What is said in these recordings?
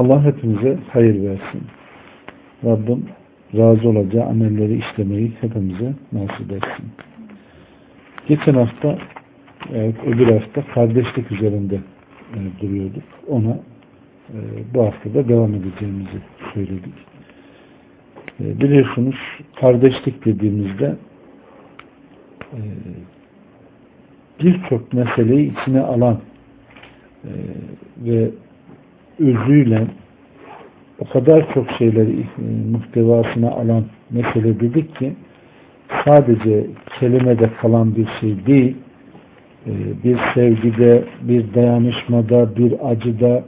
Allah hepimize hayır versin. Rabbim razı olacağı amelleri işlemeyi hepimize nasip etsin. Geçen hafta evet, öbür hafta kardeşlik üzerinde e, duruyorduk. Ona e, bu hafta da devam edeceğimizi söyledik. E, biliyorsunuz kardeşlik dediğimizde e, birçok meseleyi içine alan e, ve özüyle o kadar çok şeyleri e, muhtevasına alan mesele dedik ki sadece kelimede kalan bir şey değil e, bir sevgide, bir dayanışmada, bir acıda,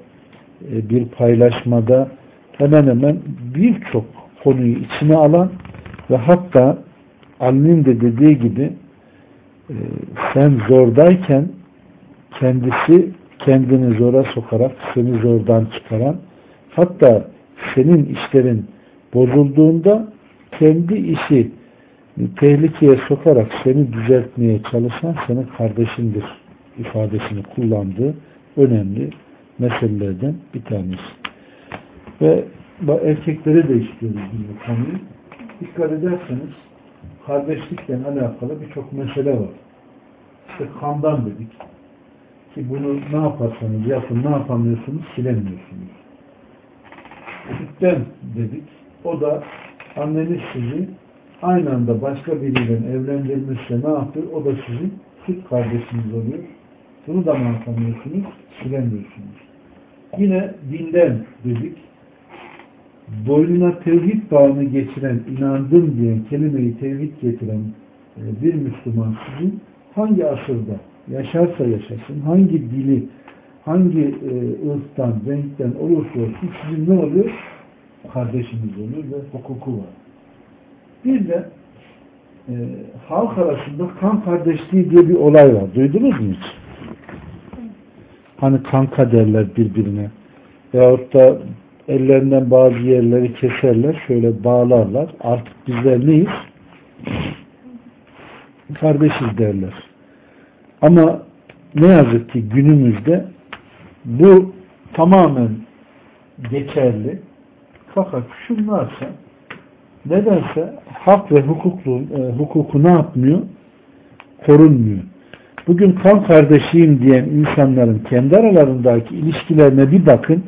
e, bir paylaşmada hemen hemen birçok konuyu içine alan ve hatta Ali'nin de dediği gibi sen zordayken kendisi kendini zora sokarak seni zordan çıkaran hatta senin işlerin bozulduğunda kendi işi tehlikeye sokarak seni düzeltmeye çalışan senin kardeşindir ifadesini kullandığı önemli meselelerden bir tanesi. Ve erkeklere de işliyoruz bu konuyu. Dikkat ederseniz kardeşlikle alakalı birçok mesele var. İşte kandan dedik. Ki bunu ne yaparsanız yapın ne yapamıyorsunuz silemiyorsunuz. Sütten dedik. O da anneniz sizi aynı anda başka biriyle evlendirmişse ne yapıyor? O da sizin süt kardeşiniz oluyor. Bunu da ne yapamıyorsunuz? Silemiyorsunuz. Yine dinden dedik. Boynuna tevhid bağını geçiren, inandım diyen, kelimeyi tevhid getiren e, bir Müslüman sizin hangi asırda yaşarsa yaşasın, hangi dili, hangi e, ırktan, renkten olursa olsun sizin ne oluyor? Kardeşiniz oluyor ve hukuku var. Bir de e, halk arasında kan kardeşliği diye bir olay var. Duydunuz mu hiç? Hani kanka derler birbirine. Veyahut da ellerinden bazı yerleri keserler, şöyle bağlarlar. Artık bizler neyiz? Kardeşiz derler. Ama ne yazık ki günümüzde bu tamamen geçerli. Fakat şunlarsa nedense hak ve hukuklu, e, hukuku ne yapmıyor? Korunmuyor. Bugün kan kardeşiyim diyen insanların kendi aralarındaki ilişkilerine bir bakın.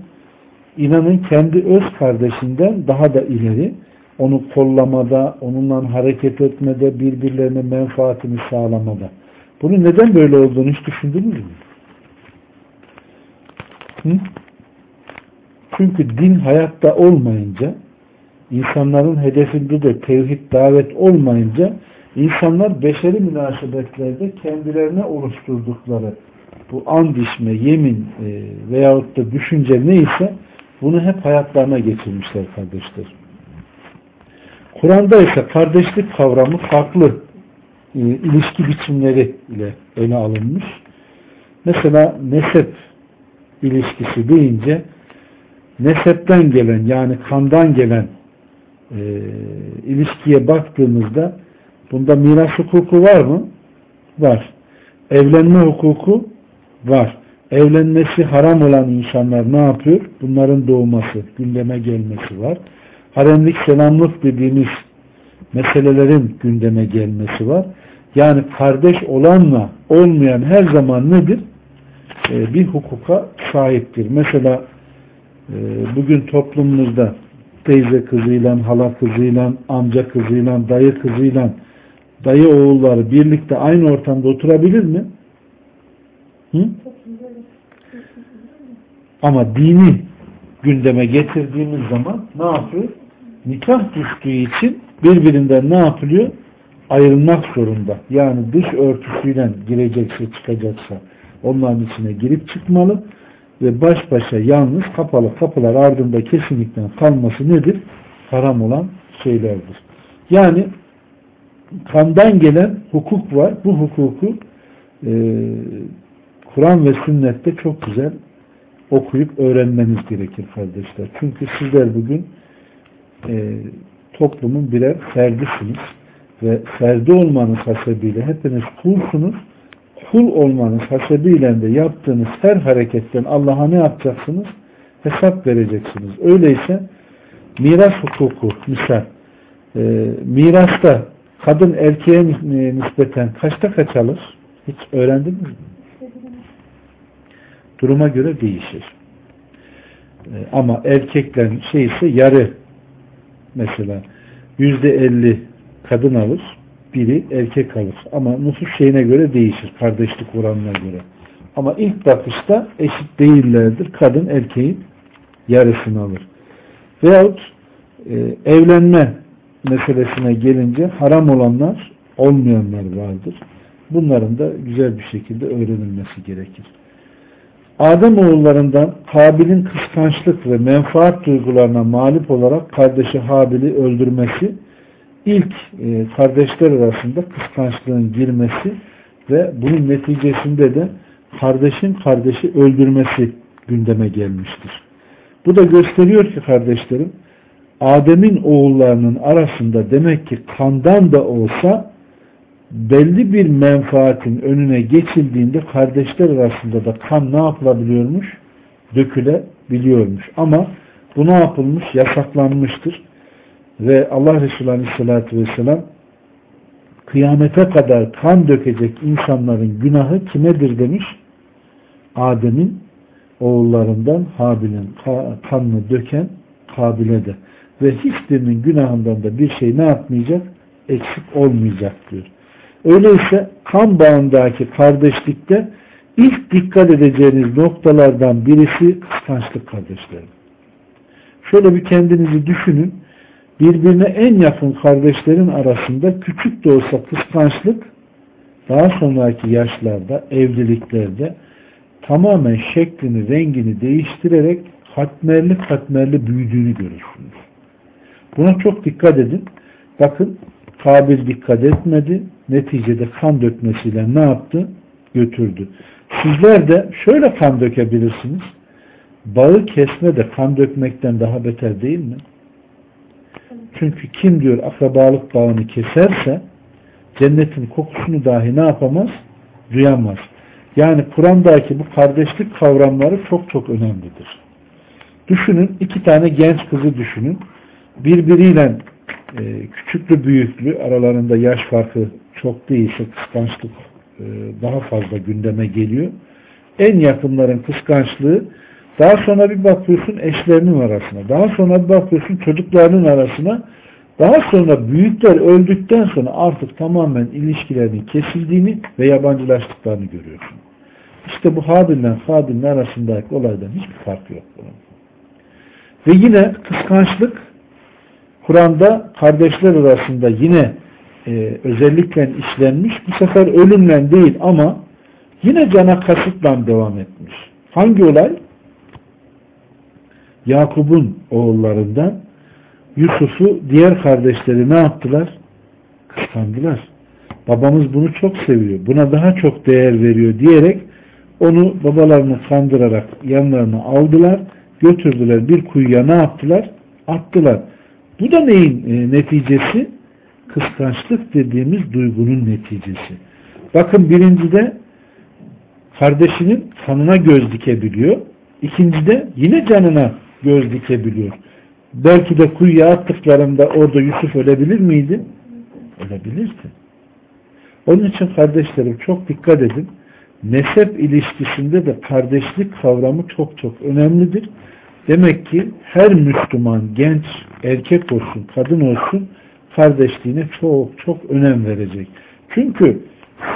İnanın kendi öz kardeşinden daha da ileri onu kollamada, onunla hareket etmede, birbirlerine menfaatini sağlamada. Bunun neden böyle olduğunu hiç düşündünüz mü? Hı? Çünkü din hayatta olmayınca insanların hedefinde de tevhid davet olmayınca insanlar beşeri münasebetlerde kendilerine oluşturdukları bu and içme, yemin e, veyahut da düşünce neyse bunu hep hayatlarına geçirmişler kardeşler. Kur'an'da ise kardeşlik kavramı farklı e, ilişki biçimleri ile öne alınmış. Mesela nesep ilişkisi deyince nesepten gelen yani kandan gelen e, ilişkiye baktığımızda bunda miras hukuku var mı? Var. Evlenme hukuku var. Evlenmesi haram olan insanlar ne yapıyor? Bunların doğması, gündeme gelmesi var. Haremlik selamlık dediğimiz meselelerin gündeme gelmesi var. Yani kardeş olanla olmayan her zaman nedir? Ee, bir hukuka sahiptir. Mesela e, bugün toplumumuzda teyze kızıyla, hala kızıyla, amca kızıyla, dayı kızıyla, dayı oğulları birlikte aynı ortamda oturabilir mi? Hı? Ama dini gündeme getirdiğimiz zaman ne yapıyor? Nikah düştüğü için birbirinden ne yapılıyor? Ayrılmak zorunda. Yani dış örtüsüyle girecekse çıkacaksa onların içine girip çıkmalı ve baş başa yalnız kapalı kapılar ardında kesinlikle kalması nedir? Haram olan şeylerdir. Yani kandan gelen hukuk var. Bu hukuku e, Kur'an ve sünnette çok güzel okuyup öğrenmeniz gerekir kardeşler. Çünkü sizler bugün e, toplumun birer ferdisiniz ve ferdi olmanız hasebiyle hepiniz kulsunuz. Kul olmanız hasebiyle de yaptığınız her hareketten Allah'a ne yapacaksınız? Hesap vereceksiniz. Öyleyse miras hukuku misal e, mirasta kadın erkeğe nispeten kaçta kaç alır? Hiç öğrendiniz mi? Duruma göre değişir. E, ama erkeklerin şey ise yarı mesela yüzde elli kadın alır, biri erkek alır. Ama nüfus şeyine göre değişir, kardeşlik oranına göre. Ama ilk bakışta eşit değillerdir. Kadın erkeğin yarısını alır. Veyahut e, evlenme meselesine gelince haram olanlar olmayanlar vardır. Bunların da güzel bir şekilde öğrenilmesi gerekir. Adem oğullarından Habil'in kıskançlık ve menfaat duygularına mağlup olarak kardeşi Habil'i öldürmesi ilk e, kardeşler arasında kıskançlığın girmesi ve bunun neticesinde de kardeşin kardeşi öldürmesi gündeme gelmiştir. Bu da gösteriyor ki kardeşlerim Adem'in oğullarının arasında demek ki kandan da olsa belli bir menfaatin önüne geçildiğinde kardeşler arasında da kan ne yapılabiliyormuş? Dökülebiliyormuş. Ama bu ne yapılmış? Yasaklanmıştır. Ve Allah Resulü Aleyhisselatü Vesselam kıyamete kadar kan dökecek insanların günahı kimedir demiş? Adem'in oğullarından Habil'in kanını döken Kabil'e de. Ve hiçbirinin günahından da bir şey ne yapmayacak? Eksik olmayacak diyor. Öyleyse kan bağındaki kardeşlikte ilk dikkat edeceğiniz noktalardan birisi kıskançlık kardeşlerim. Şöyle bir kendinizi düşünün. Birbirine en yakın kardeşlerin arasında küçük de olsa kıskançlık daha sonraki yaşlarda, evliliklerde tamamen şeklini, rengini değiştirerek katmerli katmerli büyüdüğünü görürsünüz. Buna çok dikkat edin. Bakın Kabil dikkat etmedi. Neticede kan dökmesiyle ne yaptı? Götürdü. Sizler de şöyle kan dökebilirsiniz. Bağı kesme de kan dökmekten daha beter değil mi? Çünkü kim diyor akrabalık bağını keserse cennetin kokusunu dahi ne yapamaz? Duyamaz. Yani Kur'an'daki bu kardeşlik kavramları çok çok önemlidir. Düşünün iki tane genç kızı düşünün. Birbiriyle e, küçüklü büyüklü aralarında yaş farkı çok değilse kıskançlık e, daha fazla gündeme geliyor. En yakınların kıskançlığı daha sonra bir bakıyorsun eşlerinin arasına. Daha sonra bir bakıyorsun çocuklarının arasına. Daha sonra büyükler öldükten sonra artık tamamen ilişkilerinin kesildiğini ve yabancılaştıklarını görüyorsun. İşte bu Habil'le Habil'in arasındaki olaydan hiçbir fark yok bunun. Ve yine kıskançlık Kur'an'da kardeşler arasında yine e, özellikle işlenmiş. Bu sefer ölümle değil ama yine cana kasıtla devam etmiş. Hangi olay? Yakup'un oğullarından Yusuf'u diğer kardeşleri ne yaptılar? Kıskandılar. Babamız bunu çok seviyor. Buna daha çok değer veriyor diyerek onu babalarını kandırarak yanlarına aldılar. Götürdüler bir kuyuya ne yaptılar? Attılar. Bu da neyin e, neticesi? Kıskançlık dediğimiz duygunun neticesi. Bakın birincide kardeşinin kanına göz dikebiliyor. İkincide yine canına göz dikebiliyor. Belki de kuyuya attıklarında orada Yusuf ölebilir miydi? Ölebilirdi. Onun için kardeşlerim çok dikkat edin. Nesep ilişkisinde de kardeşlik kavramı çok çok önemlidir. Demek ki her Müslüman genç erkek olsun, kadın olsun kardeşliğine çok çok önem verecek. Çünkü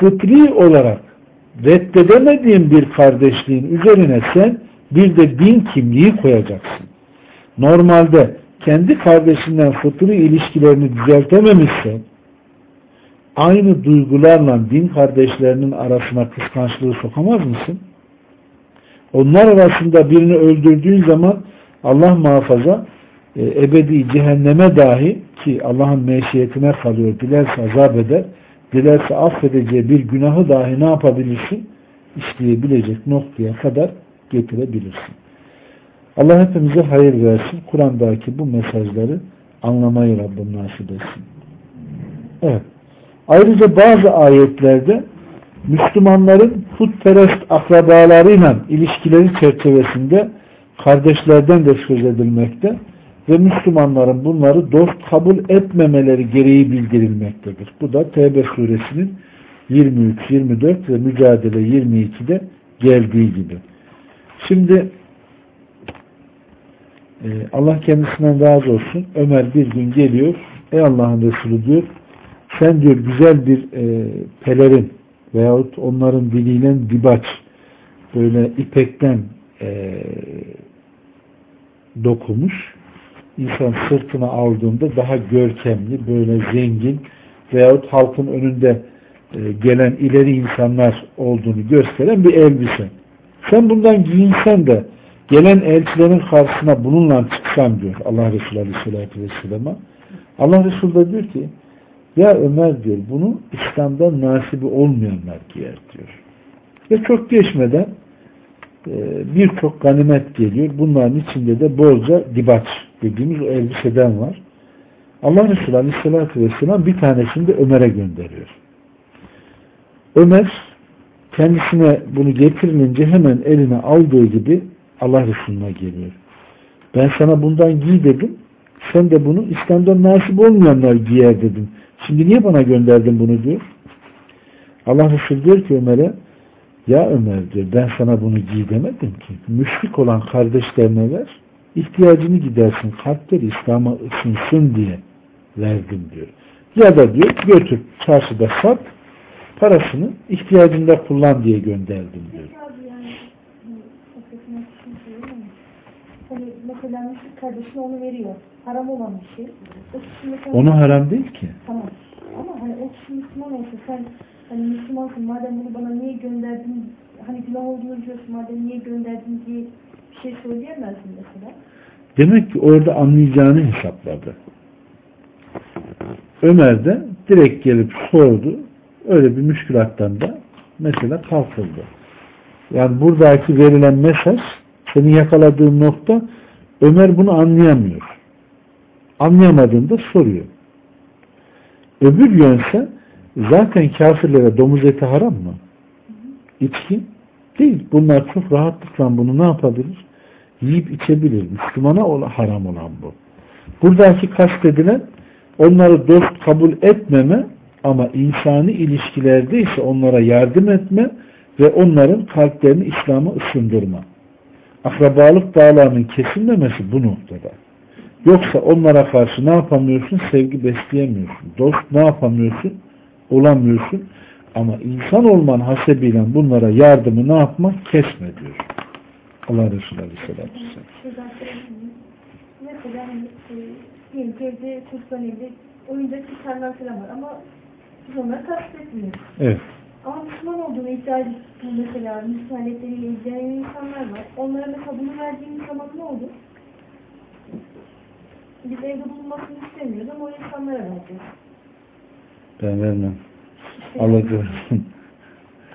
fıtri olarak reddedemediğin bir kardeşliğin üzerine sen bir de din kimliği koyacaksın. Normalde kendi kardeşinden fıtri ilişkilerini düzeltememişsen aynı duygularla din kardeşlerinin arasına kıskançlığı sokamaz mısın? Onlar arasında birini öldürdüğün zaman Allah muhafaza e, ebedi cehenneme dahi ki Allah'ın meşiyetine kalıyor. Dilerse azap eder. Dilerse affedeceği bir günahı dahi ne yapabilirsin? işleyebilecek noktaya kadar getirebilirsin. Allah hepimize hayır versin. Kur'an'daki bu mesajları anlamayı Rabbim nasip etsin. Evet. Ayrıca bazı ayetlerde Müslümanların putperest akrabalarıyla ilişkileri çerçevesinde kardeşlerden de söz edilmekte ve Müslümanların bunları dost kabul etmemeleri gereği bildirilmektedir. Bu da Tevbe suresinin 23, 24 ve Mücadele 22'de geldiği gibi. Şimdi Allah kendisinden razı olsun. Ömer bir gün geliyor. Ey Allah'ın Resulü diyor sen diyor güzel bir e, pelerin veyahut onların diliyle dibaç böyle ipekten e, dokumuş insan sırtına aldığında daha görkemli böyle zengin veyahut halkın önünde e, gelen ileri insanlar olduğunu gösteren bir elbise. Sen bundan giyinsen de gelen elçilerin karşısına bununla çıksan diyor Allah Resulü Aleyhisselatü Vesselam'a. Allah Resulü de diyor ki ya Ömer diyor bunu İslam'da nasibi olmayanlar giyer diyor. Ve çok geçmeden e, birçok ganimet geliyor. Bunların içinde de bolca dibaç dediğimiz elbiseden var. Allah Resulü Aleyhisselatü Vesselam bir tanesini de Ömer'e gönderiyor. Ömer kendisine bunu getirilince hemen eline aldığı gibi Allah Resulü'ne geliyor. Ben sana bundan giy dedim. Sen de bunu İslam'da nasip olmayanlar giyer dedim. Şimdi niye bana gönderdin bunu diyor. Allah Resulü diyor ki Ömer'e ya Ömer diyor ben sana bunu giy demedim ki. Müşrik olan kardeşlerine ver. ihtiyacını gidersin. Kalpleri İslam'a ısınsın diye verdim diyor. Ya da diyor götür çarşıda sat parasını ihtiyacında kullan diye gönderdim diyor. Mesela kardeşine onu veriyor. Haram olan bir şey. Onu haram değil ki. Tamam. Ama hani o kişi Müslüman olsa sen hani Müslümansın madem bunu bana niye gönderdin hani günah olduğunu biliyorsun madem niye gönderdin diye bir şey söyleyemezsin mesela. Demek ki orada anlayacağını hesapladı. Ömer de direkt gelip sordu öyle bir müşkülattan da mesela kalkıldı. Yani buradaki verilen mesaj senin yakaladığın nokta Ömer bunu anlayamıyor. Anlayamadığında soruyor. Öbür yönse zaten kafirlere domuz eti haram mı? İçki değil. Bunlar çok rahatlıkla bunu ne yapabilir? Yiyip içebilir. Müslümana haram olan bu. Buradaki kastedilen onları dost kabul etmeme ama insani ilişkilerde ise onlara yardım etme ve onların kalplerini İslam'a ısındırma. Akrabalık bağlarının kesilmemesi bu noktada. Yoksa onlara karşı ne yapamıyorsun? Sevgi besleyemiyorsun. Dost ne yapamıyorsun? Olamıyorsun. Ama insan olman hasebiyle bunlara yardımı ne yapmak? Kesme diyor. Allah Resulü Aleyhisselatü Vesselam. Mesela hani, e, evde çocukların evde oyuncak gitarlar falan var ama biz onları kastetmiyoruz. Evet. Ama Müslüman olduğunu iddia edip mesela Müslüman aletleriyle ilgilenen insanlar var. Onlara mesela bunu verdiğimiz zaman ne olur? Biz evde bulunmasını istemiyoruz ama o insanlara vereceğiz. Ben vermem. İşte Alacağım.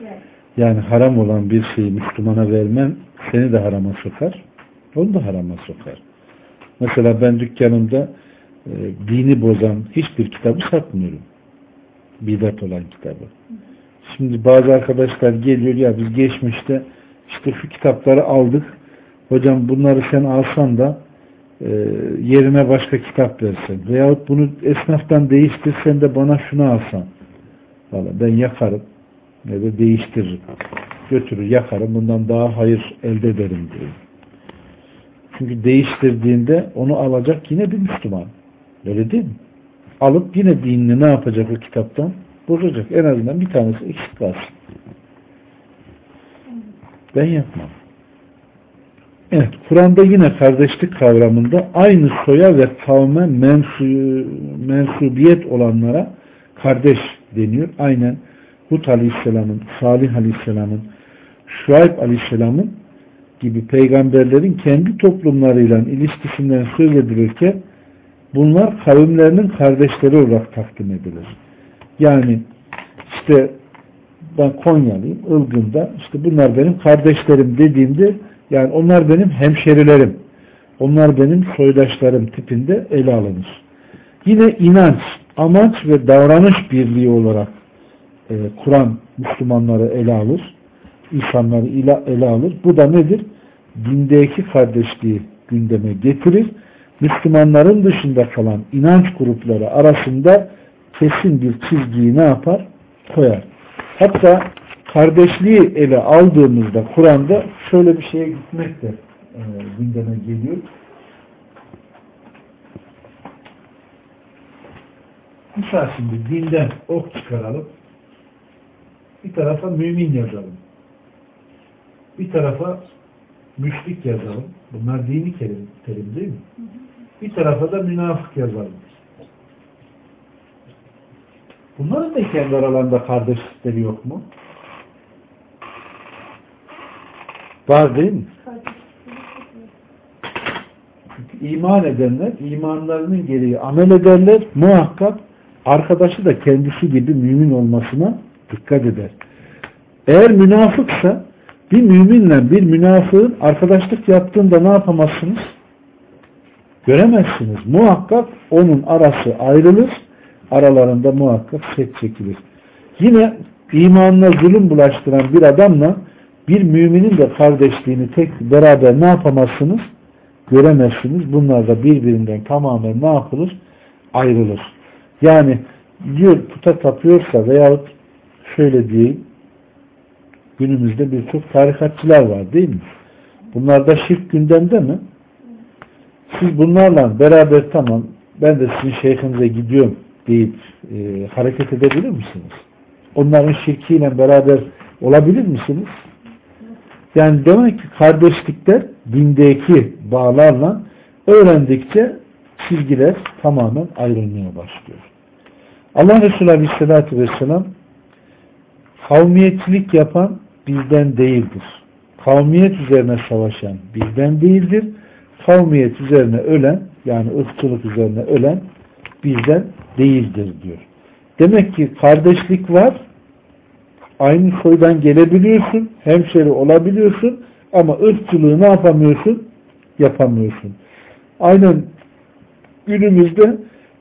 Yani. Yani haram olan bir şeyi Müslümana vermem seni de harama sokar. Onu da harama sokar. Mesela ben dükkanımda e, dini bozan hiçbir kitabı satmıyorum. Bidat olan kitabı. Şimdi bazı arkadaşlar geliyor ya biz geçmişte işte şu kitapları aldık. Hocam bunları sen alsan da e, yerine başka kitap versen. Veyahut bunu esnaftan değiştirsen de bana şunu alsan. Vallahi ben yakarım ne de değiştiririm. Götürür yakarım bundan daha hayır elde ederim diyor. Çünkü değiştirdiğinde onu alacak yine bir Müslüman. Öyle değil mi? Alıp yine dinini ne yapacak o kitaptan? Bozacak. En azından bir tanesi eksik kalsın. Ben yapmam. Evet, Kur'an'da yine kardeşlik kavramında aynı soya ve kavme mensu, mensubiyet olanlara kardeş deniyor. Aynen Hud Aleyhisselam'ın, Salih Aleyhisselam'ın, Şuayb Aleyhisselam'ın gibi peygamberlerin kendi toplumlarıyla ilişkisinden söz edilirken bunlar kavimlerinin kardeşleri olarak takdim edilir. Yani işte ben Konyalıyım, Ilgın'da işte bunlar benim kardeşlerim dediğimde yani onlar benim hemşerilerim, onlar benim soydaşlarım tipinde ele alınır. Yine inanç, amaç ve davranış birliği olarak e, Kur'an Müslümanları ele alır, insanları ele alır. Bu da nedir? Dindeki kardeşliği gündeme getirir. Müslümanların dışında kalan inanç grupları arasında kesin bir çizgiyi ne yapar? Koyar. Hatta kardeşliği ele aldığımızda Kur'an'da şöyle bir şeye gitmek de e, gündeme geliyor. Misal şimdi dinden ok çıkaralım. Bir tarafa mümin yazalım. Bir tarafa müşrik yazalım. Bunlar dini terim, terim değil mi? Bir tarafa da münafık yazalım. Bunların da kendi aralarında kardeşlikleri yok mu? Var değil mi? İman edenler imanlarının gereği amel ederler. Muhakkak arkadaşı da kendisi gibi mümin olmasına dikkat eder. Eğer münafıksa bir müminle bir münafığın arkadaşlık yaptığında ne yapamazsınız? Göremezsiniz. Muhakkak onun arası ayrılır. Aralarında muhakkak set çekilir. Yine imanına zulüm bulaştıran bir adamla bir müminin de kardeşliğini tek beraber ne yapamazsınız? Göremezsiniz. Bunlar da birbirinden tamamen ne yapılır? Ayrılır. Yani diyor puta tapıyorsa veyahut şöyle diyeyim günümüzde birçok tarikatçılar var değil mi? Bunlar da şirk gündemde mi? Siz bunlarla beraber tamam ben de sizin şeyhinize gidiyorum deyip e, hareket edebilir misiniz? Onların şirkiyle beraber olabilir misiniz? Yani demek ki kardeşlikler dindeki bağlarla öğrendikçe çizgiler tamamen ayrılmaya başlıyor. Allah Resulü Aleyhisselatü Vesselam kavmiyetçilik yapan bizden değildir. Kavmiyet üzerine savaşan bizden değildir. Kavmiyet üzerine ölen yani ırkçılık üzerine ölen bizden değildir diyor. Demek ki kardeşlik var. Aynı soydan gelebiliyorsun. Hemşeri olabiliyorsun. Ama ırkçılığı ne yapamıyorsun? Yapamıyorsun. Aynen günümüzde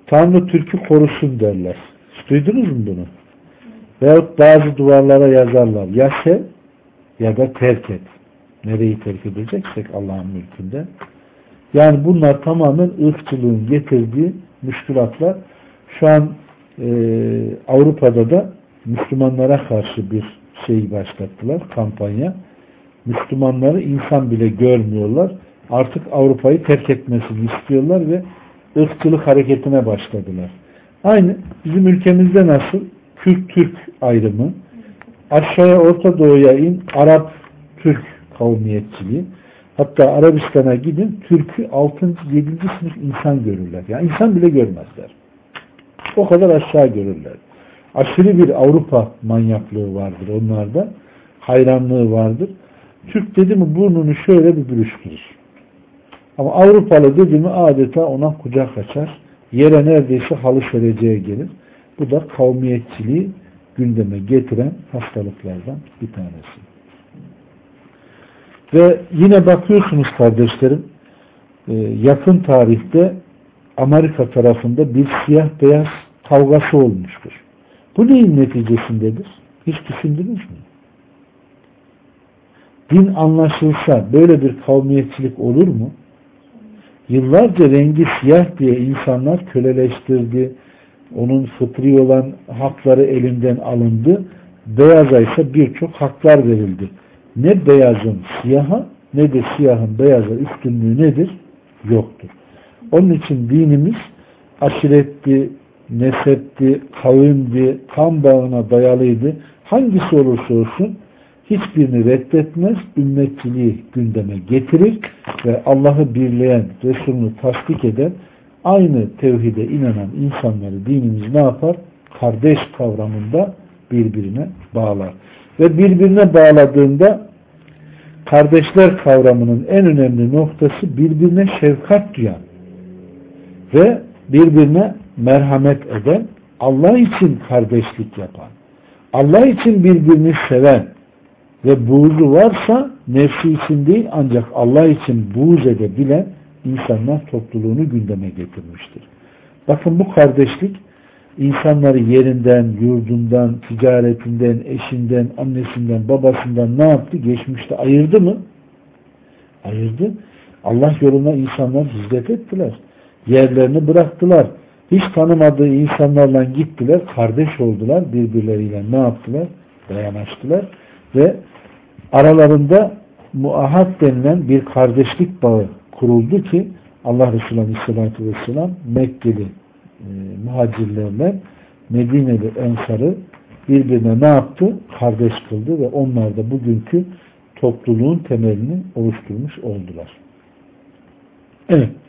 Tanrı Türk'ü korusun derler. duydunuz mu bunu? Veyahut bazı duvarlara yazarlar. Ya sev ya da terk et. Nereyi terk edeceksek Allah'ın mülkünde. Yani bunlar tamamen ırkçılığın getirdiği müşkülatlar. Şu an e, Avrupa'da da Müslümanlara karşı bir şey başlattılar, kampanya. Müslümanları insan bile görmüyorlar. Artık Avrupa'yı terk etmesini istiyorlar ve ırkçılık hareketine başladılar. Aynı bizim ülkemizde nasıl Kürt-Türk ayrımı, aşağıya Orta Doğu'ya in Arap Türk kavmiyetçiliği, hatta Arabistan'a gidin Türk'ü 6. 7. sınıf insan görürler. Yani insan bile görmezler. O kadar aşağı görürler. Aşırı bir Avrupa manyaklığı vardır onlarda. Hayranlığı vardır. Türk dedi mi burnunu şöyle bir bürüştürür. Ama Avrupalı dedi mi adeta ona kucak açar. Yere neredeyse halı sereceğe gelir. Bu da kavmiyetçiliği gündeme getiren hastalıklardan bir tanesi. Ve yine bakıyorsunuz kardeşlerim e, yakın tarihte Amerika tarafında bir siyah beyaz kavgası olmuştur. Bu neyin neticesindedir? Hiç düşündünüz mü? Din anlaşılsa böyle bir kavmiyetçilik olur mu? Yıllarca rengi siyah diye insanlar köleleştirdi. Onun fıtri olan hakları elinden alındı. Beyaza ise birçok haklar verildi. Ne beyazın siyaha ne de siyahın beyaza üstünlüğü nedir? Yoktur. Onun için dinimiz aşiretti, nesepti, kavimdi, kan bağına dayalıydı. Hangisi olursa olsun hiçbirini reddetmez, ümmetçiliği gündeme getirir ve Allah'ı birleyen, Resulünü tasdik eden, aynı tevhide inanan insanları dinimiz ne yapar? Kardeş kavramında birbirine bağlar. Ve birbirine bağladığında kardeşler kavramının en önemli noktası birbirine şefkat duyan ve birbirine merhamet eden, Allah için kardeşlik yapan, Allah için birbirini seven ve buğzu varsa nefsi için değil ancak Allah için buğz edebilen insanlar topluluğunu gündeme getirmiştir. Bakın bu kardeşlik insanları yerinden, yurdundan, ticaretinden, eşinden, annesinden, babasından ne yaptı? Geçmişte ayırdı mı? Ayırdı. Allah yoluna insanlar hizmet ettiler. Yerlerini bıraktılar. Hiç tanımadığı insanlarla gittiler, kardeş oldular, birbirleriyle ne yaptılar? Dayanıştılar ve aralarında muahat denilen bir kardeşlik bağı kuruldu ki Allah Resulü Aleyhisselatü Vesselam Mekkeli e, muhacirlerle Medineli Ensar'ı birbirine ne yaptı? Kardeş kıldı ve onlar da bugünkü topluluğun temelini oluşturmuş oldular. Evet.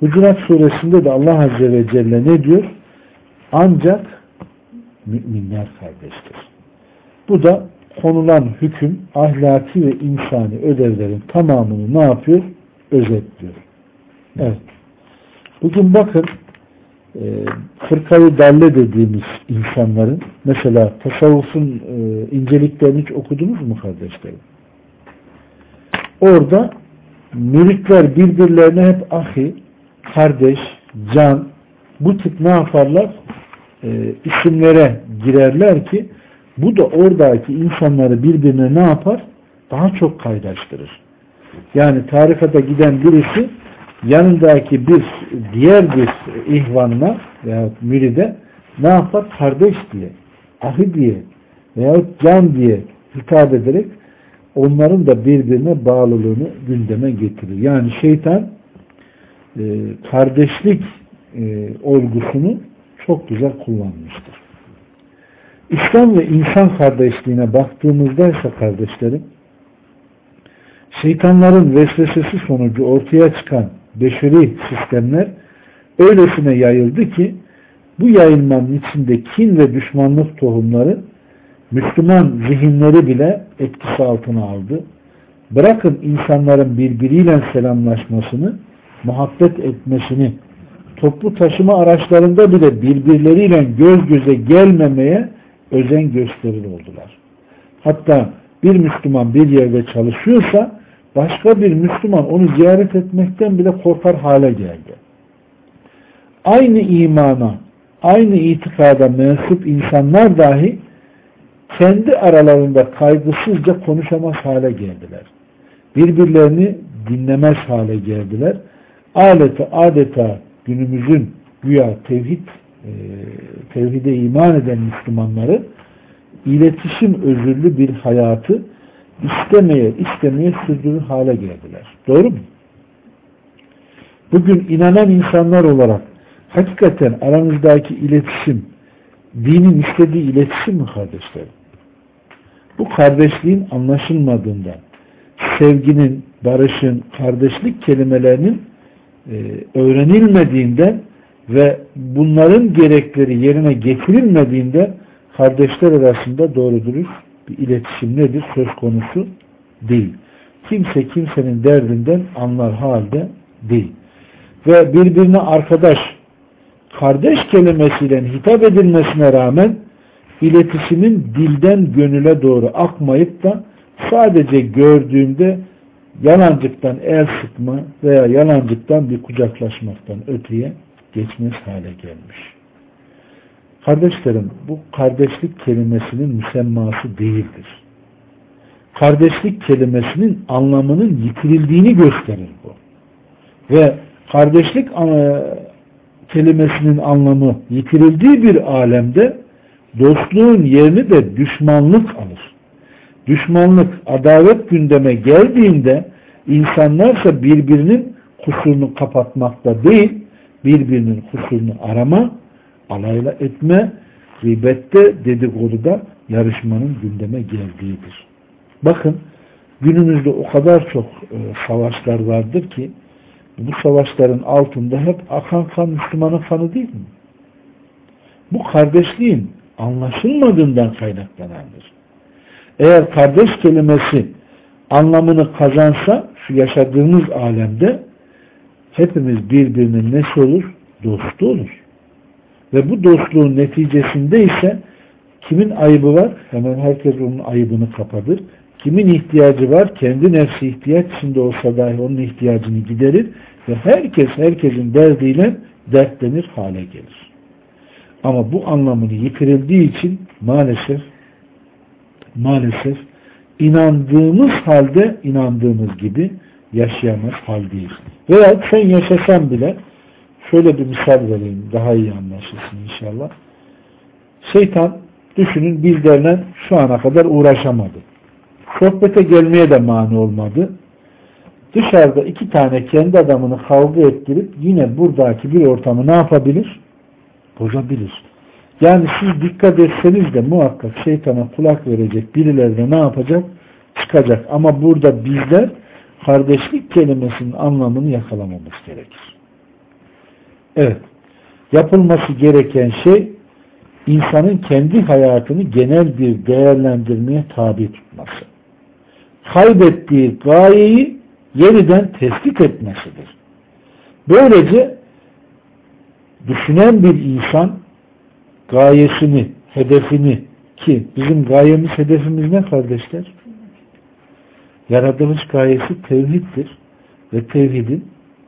Hucurat suresinde de Allah Azze ve Celle ne diyor? Ancak müminler kardeştir. Bu da konulan hüküm ahlaki ve insani ödevlerin tamamını ne yapıyor? Özetliyor. Evet. Bugün bakın e, fırkayı dalle dediğimiz insanların mesela tasavvufun e, inceliklerini hiç okudunuz mu kardeşlerim? Orada müritler birbirlerine hep ahi, kardeş, can bu tip ne yaparlar? E, isimlere girerler ki bu da oradaki insanları birbirine ne yapar? Daha çok kaydaştırır. Yani tarikata giden birisi yanındaki bir diğer bir ihvanına veya müride ne yapar? Kardeş diye, ahi diye veyahut can diye hitap ederek onların da birbirine bağlılığını gündeme getirir. Yani şeytan e, kardeşlik e, olgusunu çok güzel kullanmıştır. İslam ve insan kardeşliğine baktığımızda ise kardeşlerim şeytanların vesvesesi sonucu ortaya çıkan beşeri sistemler öylesine yayıldı ki bu yayılmanın içinde kin ve düşmanlık tohumları Müslüman zihinleri bile etkisi altına aldı. Bırakın insanların birbiriyle selamlaşmasını, muhabbet etmesini, toplu taşıma araçlarında bile birbirleriyle göz göze gelmemeye özen gösterir oldular. Hatta bir Müslüman bir yerde çalışıyorsa başka bir Müslüman onu ziyaret etmekten bile korkar hale geldi. Aynı imana, aynı itikada mensup insanlar dahi kendi aralarında kaygısızca konuşamaz hale geldiler. Birbirlerini dinlemez hale geldiler. Adeta, adeta günümüzün güya tevhid e, tevhide iman eden Müslümanları iletişim özürlü bir hayatı istemeye istemeye sürdürür hale geldiler. Doğru mu? Bugün inanan insanlar olarak hakikaten aranızdaki iletişim dinin istediği iletişim mi kardeşlerim? Bu kardeşliğin anlaşılmadığında sevginin, barışın, kardeşlik kelimelerinin e, öğrenilmediğinden ve bunların gerekleri yerine getirilmediğinde kardeşler arasında doğru dürüst bir iletişim nedir? Söz konusu değil. Kimse kimsenin derdinden anlar halde değil. Ve birbirine arkadaş, kardeş kelimesiyle hitap edilmesine rağmen iletişimin dilden gönüle doğru akmayıp da sadece gördüğümde yalancıktan el sıkma veya yalancıktan bir kucaklaşmaktan öteye geçmez hale gelmiş. Kardeşlerim bu kardeşlik kelimesinin müsemması değildir. Kardeşlik kelimesinin anlamının yitirildiğini gösterir bu. Ve kardeşlik e, kelimesinin anlamı yitirildiği bir alemde dostluğun yerini de düşmanlık alır. Düşmanlık, adalet gündeme geldiğinde insanlarsa birbirinin kusurunu kapatmakta değil, birbirinin kusurunu arama alayla etme, gıybette, dedikoduda yarışmanın gündeme geldiğidir. Bakın günümüzde o kadar çok e, savaşlar vardır ki bu savaşların altında hep akan kan Müslümanın kanı değil mi? Bu kardeşliğin anlaşılmadığından kaynaklanandır. Eğer kardeş kelimesi anlamını kazansa şu yaşadığımız alemde hepimiz birbirinin nesi olur? Dostu olur. Ve bu dostluğun neticesinde ise kimin ayıbı var? Hemen herkes onun ayıbını kapatır. Kimin ihtiyacı var? Kendi nefsi ihtiyaç içinde olsa dahi onun ihtiyacını giderir ve herkes herkesin derdiyle dertlenir hale gelir. Ama bu anlamını yitirildiği için maalesef maalesef inandığımız halde inandığımız gibi yaşayamaz haldeyiz. Veya sen yaşasan bile şöyle bir misal vereyim daha iyi anlaşılsın inşallah. Şeytan düşünün bizlerle şu ana kadar uğraşamadı. Sohbete gelmeye de mani olmadı. Dışarıda iki tane kendi adamını kavga ettirip yine buradaki bir ortamı ne yapabilir? Bozabilir. Yani siz dikkat etseniz de muhakkak şeytana kulak verecek birileri ne yapacak? Çıkacak. Ama burada bizler kardeşlik kelimesinin anlamını yakalamamız gerekir. Evet. Yapılması gereken şey insanın kendi hayatını genel bir değerlendirmeye tabi tutması. Kaybettiği gayeyi yeniden tespit etmesidir. Böylece düşünen bir insan gayesini, hedefini ki bizim gayemiz, hedefimiz ne kardeşler? Yaratılış gayesi tevhiddir ve tevhidin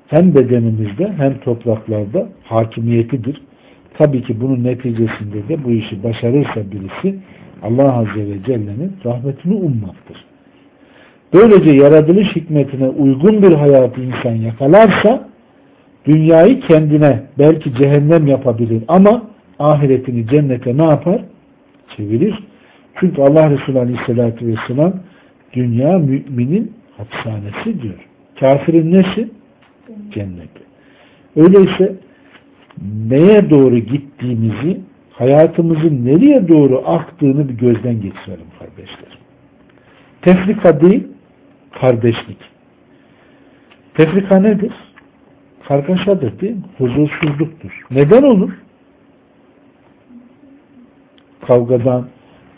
hem bedenimizde hem topraklarda hakimiyetidir. Tabii ki bunun neticesinde de bu işi başarırsa birisi Allah Azze ve Celle'nin rahmetini ummaktır. Böylece yaratılış hikmetine uygun bir hayatı insan yakalarsa dünyayı kendine belki cehennem yapabilir ama ahiretini cennete ne yapar? Çevirir. Çünkü Allah Resulü Aleyhisselatü Vesselam dünya müminin hapishanesi diyor. Kafirin nesi? Cenneti. Öyleyse neye doğru gittiğimizi, hayatımızın nereye doğru aktığını bir gözden geçirelim kardeşler. Tefrika değil, kardeşlik. Tefrika nedir? Kargaşadır değil mi? Huzursuzluktur. Neden olur? Kavgadan,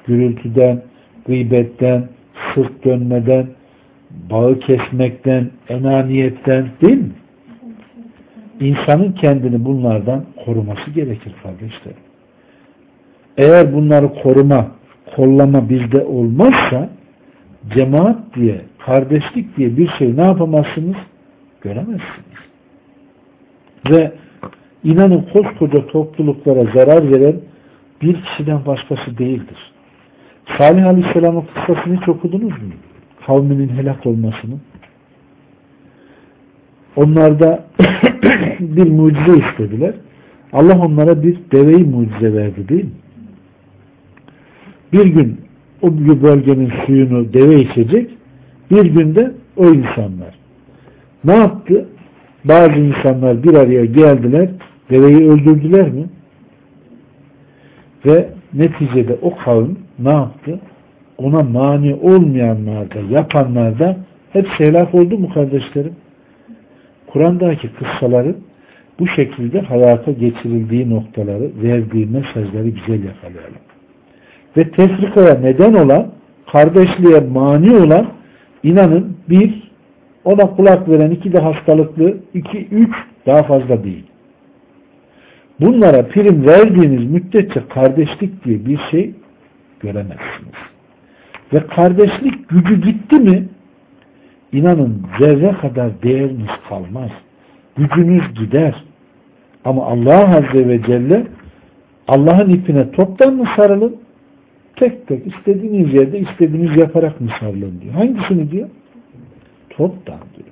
gürültüden, gıybetten, sırt dönmeden, bağı kesmekten, enaniyetten değil mi? İnsanın kendini bunlardan koruması gerekir kardeşler. Eğer bunları koruma, kollama bizde olmazsa cemaat diye, kardeşlik diye bir şey ne yapamazsınız? Göremezsiniz. Ve inanın koskoca topluluklara zarar veren bir kişiden başkası değildir. Salih Aleyhisselam'ın kıssasını hiç okudunuz mu? Kavminin helak olmasını. Onlarda bir mucize istediler. Allah onlara bir deveyi mucize verdi değil mi? Bir gün o bölgenin suyunu deve içecek, bir günde o insanlar. Ne yaptı? Bazı insanlar bir araya geldiler, deveyi öldürdüler mi? Ve neticede o kavim ne yaptı? Ona mani olmayanlar da, yapanlar da oldu mu kardeşlerim? Kur'an'daki kıssaların bu şekilde hayata geçirildiği noktaları, verdiği mesajları güzel yakalayalım. Ve tefrikaya neden olan, kardeşliğe mani olan, inanın bir, ona kulak veren iki de hastalıklı, iki, üç daha fazla değil. Bunlara prim verdiğiniz müddetçe kardeşlik diye bir şey göremezsiniz. Ve kardeşlik gücü gitti mi inanın zerre kadar değeriniz kalmaz. Gücünüz gider. Ama Allah Azze ve Celle Allah'ın ipine toptan mı sarılın? Tek tek istediğiniz yerde istediğiniz yaparak mı sarılın diyor. Hangisini diyor? Toptan diyor.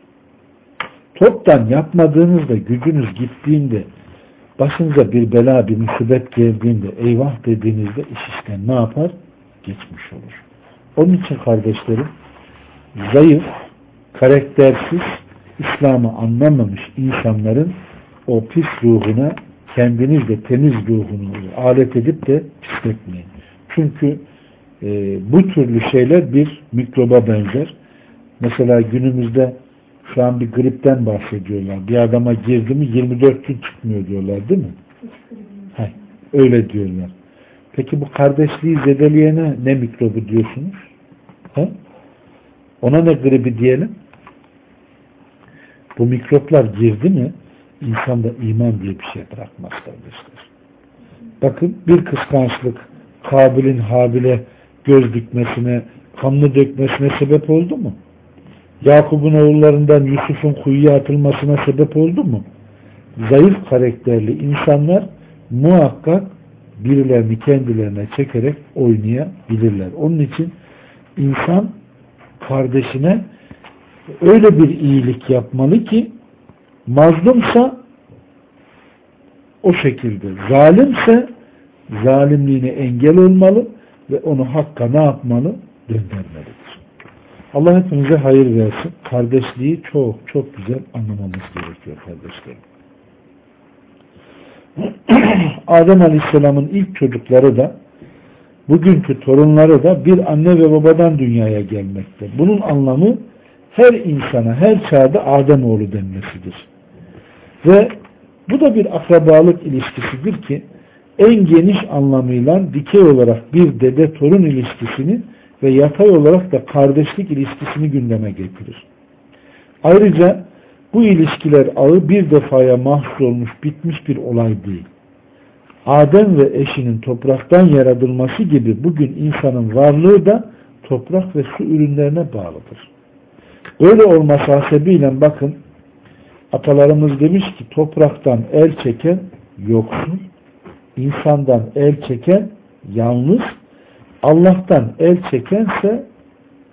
Toptan yapmadığınızda gücünüz gittiğinde başınıza bir bela, bir musibet geldiğinde eyvah dediğinizde iş işten ne yapar? Geçmiş olur. Onun için kardeşlerim zayıf, karaktersiz, İslam'ı anlamamış insanların o pis ruhuna kendiniz de temiz ruhunu alet edip de pisletmeyin. Çünkü e, bu türlü şeyler bir mikroba benzer. Mesela günümüzde şu an bir gripten bahsediyorlar. Bir adama girdi mi 24 gün çıkmıyor diyorlar değil mi? Heh, öyle diyorlar. Peki bu kardeşliği zedeleyene ne mikrobu diyorsunuz? He? Ona ne gribi diyelim? Bu mikroplar girdi mi insanda iman diye bir şey bırakmaz kardeşler. Bakın bir kıskançlık Kabil'in Habil'e göz dikmesine, kanlı dökmesine sebep oldu mu? Yakup'un oğullarından Yusuf'un kuyuya atılmasına sebep oldu mu? Zayıf karakterli insanlar muhakkak birilerini kendilerine çekerek oynayabilirler. Onun için insan kardeşine öyle bir iyilik yapmalı ki mazlumsa o şekilde zalimse zalimliğine engel olmalı ve onu hakka ne yapmalı? Döndürmelidir. Allah hepinize hayır versin. Kardeşliği çok çok güzel anlamamız gerekiyor kardeşlerim. Adem Aleyhisselam'ın ilk çocukları da bugünkü torunları da bir anne ve babadan dünyaya gelmekte. Bunun anlamı her insana, her çağda Adem oğlu denmesidir. Ve bu da bir akrabalık ilişkisidir ki en geniş anlamıyla dikey olarak bir dede torun ilişkisini ve yatay olarak da kardeşlik ilişkisini gündeme getirir. Ayrıca bu ilişkiler ağı bir defaya mahsus olmuş bitmiş bir olay değil. Adem ve eşinin topraktan yaratılması gibi bugün insanın varlığı da toprak ve su ürünlerine bağlıdır. Öyle olması hasebiyle bakın atalarımız demiş ki topraktan el çeken yoksun, insandan el çeken yalnız, Allah'tan el çekense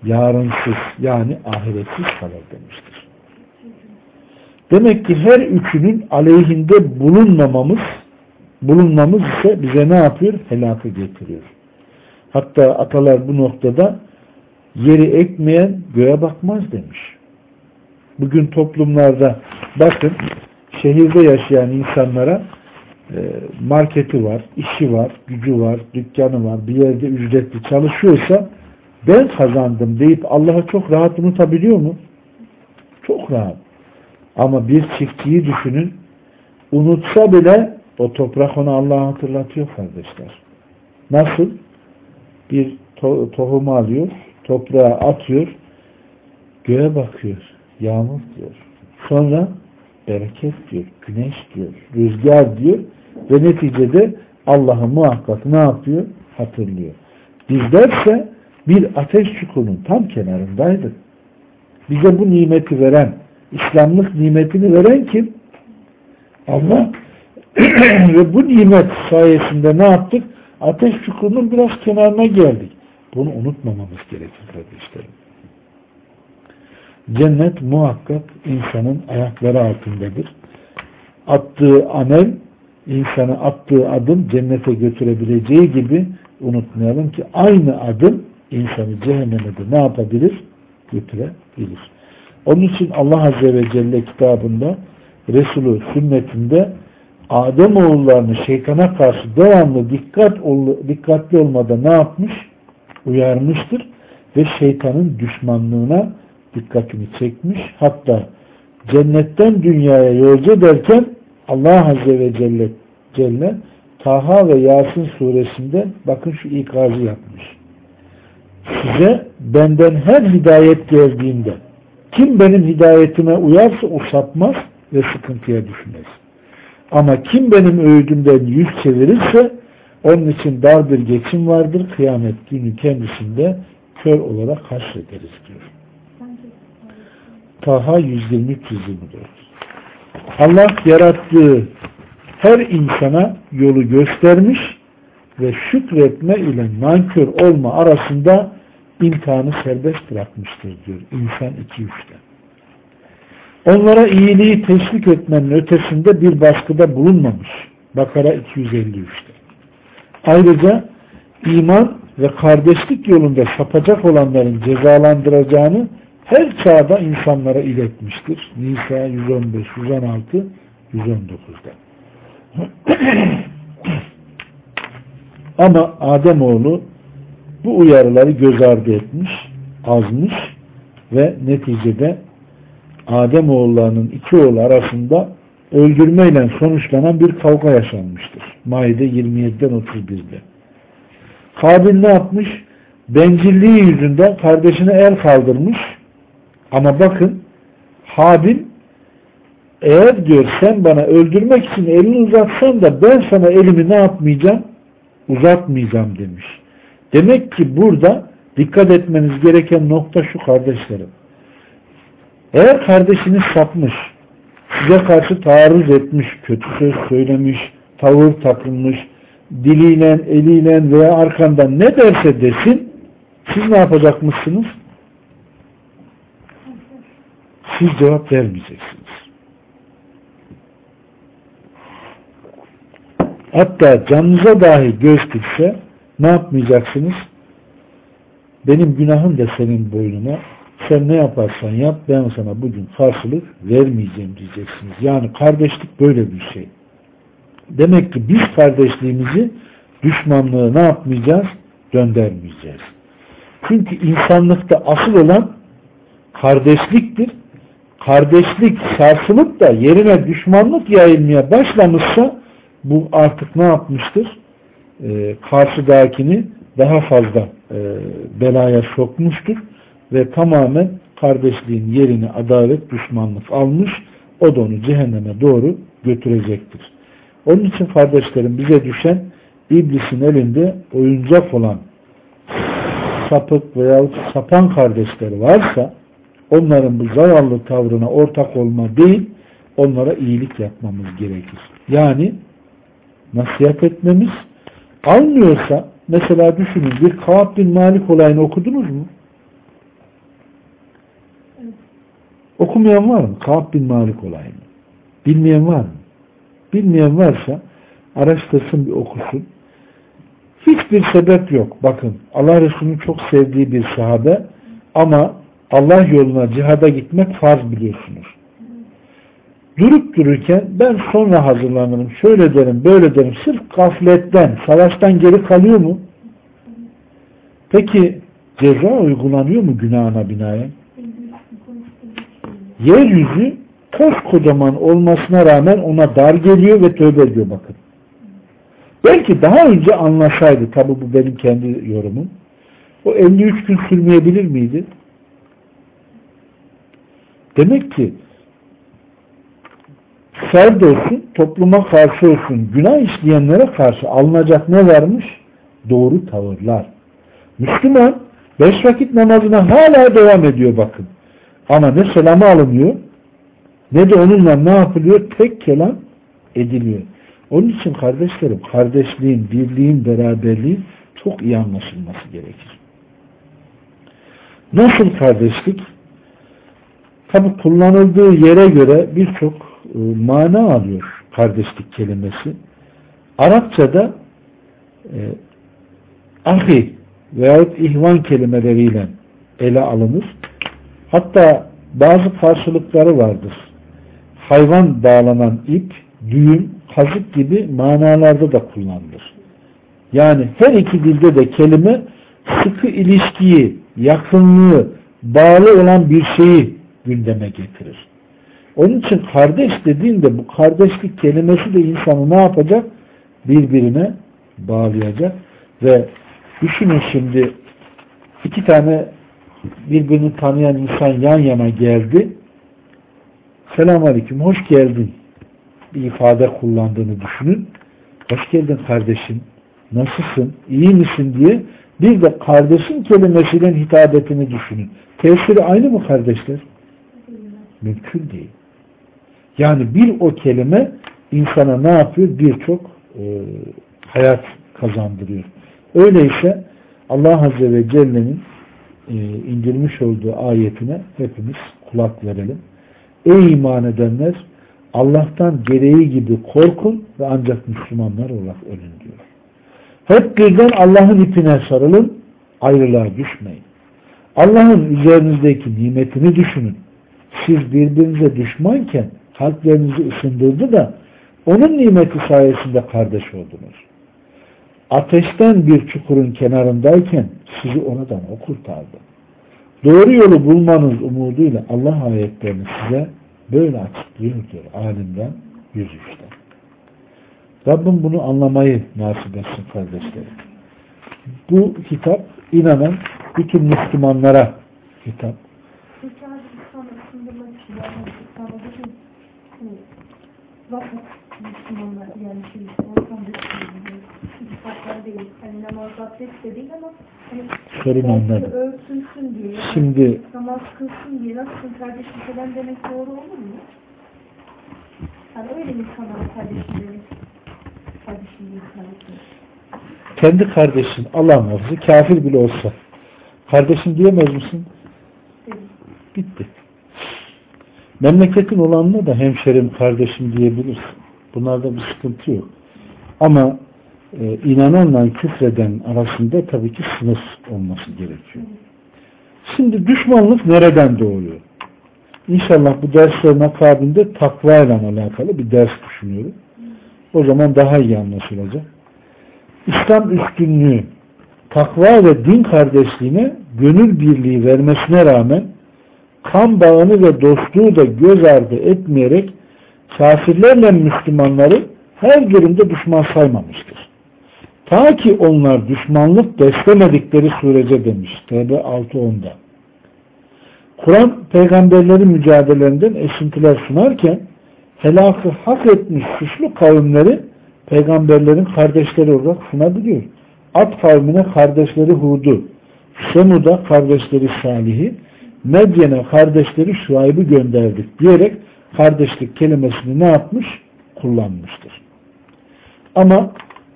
yarınsız yani ahiretsiz kalır demiştir. Demek ki her üçünün aleyhinde bulunmamamız bulunmamız ise bize ne yapıyor? Helakı getiriyor. Hatta atalar bu noktada yeri ekmeyen göğe bakmaz demiş. Bugün toplumlarda bakın şehirde yaşayan insanlara marketi var, işi var, gücü var, dükkanı var, bir yerde ücretli çalışıyorsa ben kazandım deyip Allah'a çok rahat unutabiliyor mu? Çok rahat. Ama bir çiftçiyi düşünün unutsa bile o toprak onu Allah'a hatırlatıyor kardeşler. Nasıl? Bir to tohumu alıyor, toprağa atıyor, göğe bakıyor, yağmur diyor. Sonra bereket diyor, güneş diyor, rüzgar diyor ve neticede Allah'ı muhakkak ne yapıyor? Hatırlıyor. Bizlerse bir ateş çukurunun tam kenarındaydık. Bize bu nimeti veren, İslamlık nimetini veren kim? Allah. ve bu nimet sayesinde ne yaptık? Ateş çukurunun biraz kenarına geldik. Bunu unutmamamız gerekir kardeşlerim. Cennet muhakkak insanın ayakları altındadır. Attığı amel, insanı attığı adım cennete götürebileceği gibi unutmayalım ki aynı adım insanı cehenneme de ne yapabilir? Götürebilir. Onun için Allah Azze ve Celle kitabında Resulü sünnetinde Adem oğullarını şeytana karşı devamlı dikkat dikkatli olmada ne yapmış? Uyarmıştır ve şeytanın düşmanlığına dikkatini çekmiş. Hatta cennetten dünyaya yolcu ederken Allah Azze ve Celle, Celle Taha ve Yasin suresinde bakın şu ikazı yapmış. Size benden her hidayet geldiğinde kim benim hidayetime uyarsa o sapmaz ve sıkıntıya düşmez. Ama kim benim öğüdümden yüz çevirirse onun için dar bir geçim vardır. Kıyamet günü kendisinde kör olarak haşrederiz diyor. Taha 123-124 Allah yarattığı her insana yolu göstermiş ve şükretme ile nankör olma arasında imtihanı serbest bırakmıştır diyor İnsan 2-3'te. Onlara iyiliği teşvik etmenin ötesinde bir baskıda bulunmamış. Bakara 253'te. Ayrıca iman ve kardeşlik yolunda sapacak olanların cezalandıracağını her çağda insanlara iletmiştir. Nisa 115, 116, 119'da. Ama Ademoğlu bu uyarıları göz ardı etmiş, azmış ve neticede Adem oğullarının iki oğlu arasında öldürmeyle sonuçlanan bir kavga yaşanmıştır. Maide 27'den 31'de. Kabil ne yapmış? Bencilliği yüzünden kardeşine el kaldırmış Ama bakın Habil eğer diyor sen bana öldürmek için elini uzatsan da ben sana elimi ne yapmayacağım? Uzatmayacağım demiş. Demek ki burada dikkat etmeniz gereken nokta şu kardeşlerim. Eğer kardeşiniz sapmış, size karşı taarruz etmiş, kötü söz söylemiş, tavır takılmış, diliyle, eliyle veya arkandan ne derse desin, siz ne yapacakmışsınız? Siz cevap vermeyeceksiniz. Hatta canınıza dahi göz dikse ne yapmayacaksınız? Benim günahım da senin boynuna sen ne yaparsan yap ben sana bugün karşılık vermeyeceğim diyeceksiniz. Yani kardeşlik böyle bir şey. Demek ki biz kardeşliğimizi düşmanlığı ne yapmayacağız? Döndermeyeceğiz. Çünkü insanlıkta asıl olan kardeşliktir. Kardeşlik sarsılıp da yerine düşmanlık yayılmaya başlamışsa bu artık ne yapmıştır? Ee, karşıdakini daha fazla e, belaya sokmuştur ve tamamen kardeşliğin yerini adalet, düşmanlık almış, o da onu cehenneme doğru götürecektir. Onun için kardeşlerim bize düşen iblisin elinde oyuncak olan sapık veya sapan kardeşleri varsa onların bu zavallı tavrına ortak olma değil, onlara iyilik yapmamız gerekir. Yani nasihat etmemiz almıyorsa mesela düşünün bir Kaab bin Malik olayını okudunuz mu? Okumayan var mı? Kaab bin Malik olayını. Bilmeyen var mı? Bilmeyen varsa araştırsın bir okusun. Hiçbir sebep yok. Bakın Allah Resulü'nün çok sevdiği bir sahabe ama Allah yoluna cihada gitmek farz biliyorsunuz. Durup dururken ben sonra hazırlanırım, şöyle derim, böyle derim. Sırf gafletten, savaştan geri kalıyor mu? Peki ceza uygulanıyor mu günahına binaen? Yeryüzü koskocaman olmasına rağmen ona dar geliyor ve tövbe ediyor bakın. Belki daha önce anlaşaydı. Tabi bu benim kendi yorumum. O 53 gün sürmeyebilir miydi? Demek ki ferd olsun, topluma karşı olsun, günah işleyenlere karşı alınacak ne varmış? Doğru tavırlar. Müslüman beş vakit namazına hala devam ediyor bakın. Ama ne selamı alınıyor ne de onunla ne yapılıyor? Tek kelam ediliyor. Onun için kardeşlerim kardeşliğin, birliğin, beraberliğin çok iyi anlaşılması gerekir. Nasıl kardeşlik? Tabi kullanıldığı yere göre birçok e, mana alıyor kardeşlik kelimesi. Arapçada e, ahi veyahut ihvan kelimeleriyle ele alınır. Hatta bazı karşılıkları vardır. Hayvan bağlanan ip, düğüm, kazık gibi manalarda da kullanılır. Yani her iki dilde de kelime sıkı ilişkiyi, yakınlığı, bağlı olan bir şeyi gündeme getirir. Onun için kardeş dediğinde bu kardeşlik kelimesi de insanı ne yapacak? Birbirine bağlayacak ve düşünün şimdi iki tane birbirini tanıyan insan yan yana geldi. Selamun Aleyküm, hoş geldin bir ifade kullandığını düşünün. Hoş geldin kardeşim, nasılsın, iyi misin diye bir de kardeşin kelimesiyle hitabetini düşünün. Tesiri aynı mı kardeşler? Mümkün değil. Yani bir o kelime insana ne yapıyor? Birçok e, hayat kazandırıyor. Öyleyse Allah Azze ve Celle'nin e, indirmiş olduğu ayetine hepimiz kulak verelim. Ey iman edenler Allah'tan gereği gibi korkun ve ancak Müslümanlar olarak ölün diyor. Hep birden Allah'ın ipine sarılın, ayrılığa düşmeyin. Allah'ın üzerinizdeki nimetini düşünün. Siz birbirinize düşmanken kalplerinizi ısındırdı da onun nimeti sayesinde kardeş oldunuz. Ateşten bir çukurun kenarındayken sizi oradan o kurtardı. Doğru yolu bulmanız umuduyla Allah ayetlerini size böyle açıklıyor diyor alimden yüz üçten. Rabbim bunu anlamayı nasip etsin kardeşlerim. Bu kitap inanan bütün Müslümanlara hitap. Vakit Müslümanlar yani şey ortamda sıfatlar değil. Hani namaz abdest de değil ama hani Sorun örtünsün diye. Yani Şimdi namaz kılsın diye nasılsın kardeşim falan demek doğru olur mu? Hani öyle insanlara kardeşim demek. Kardeşim diye tanıtmak. kendi kardeşin Allah muhafızı kafir bile olsa kardeşin diyemez misin? Değil. Bitti. Memleketin olanına da hemşerim, kardeşim diyebilirsin. Bunlarda bir sıkıntı yok. Ama e, inananla küfreden arasında tabii ki sınıf olması gerekiyor. Şimdi düşmanlık nereden doğuyor? İnşallah bu derslerin akabinde takva ile alakalı bir ders düşünüyorum. O zaman daha iyi anlaşılacak. İslam üstünlüğü, takva ve din kardeşliğine gönül birliği vermesine rağmen kan bağını ve dostluğu da göz ardı etmeyerek kafirlerle Müslümanları her durumda düşman saymamıştır. Ta ki onlar düşmanlık beslemedikleri sürece demiş. TB 6.10'da. Kur'an peygamberlerin mücadelelerinden esintiler sunarken helakı hak etmiş suçlu kavimleri peygamberlerin kardeşleri olarak sunabiliyor. At kavmine kardeşleri Hud'u, Semud'a kardeşleri Salih'i, Medyen'e kardeşleri Şuayb'ı gönderdik diyerek kardeşlik kelimesini ne yapmış? Kullanmıştır. Ama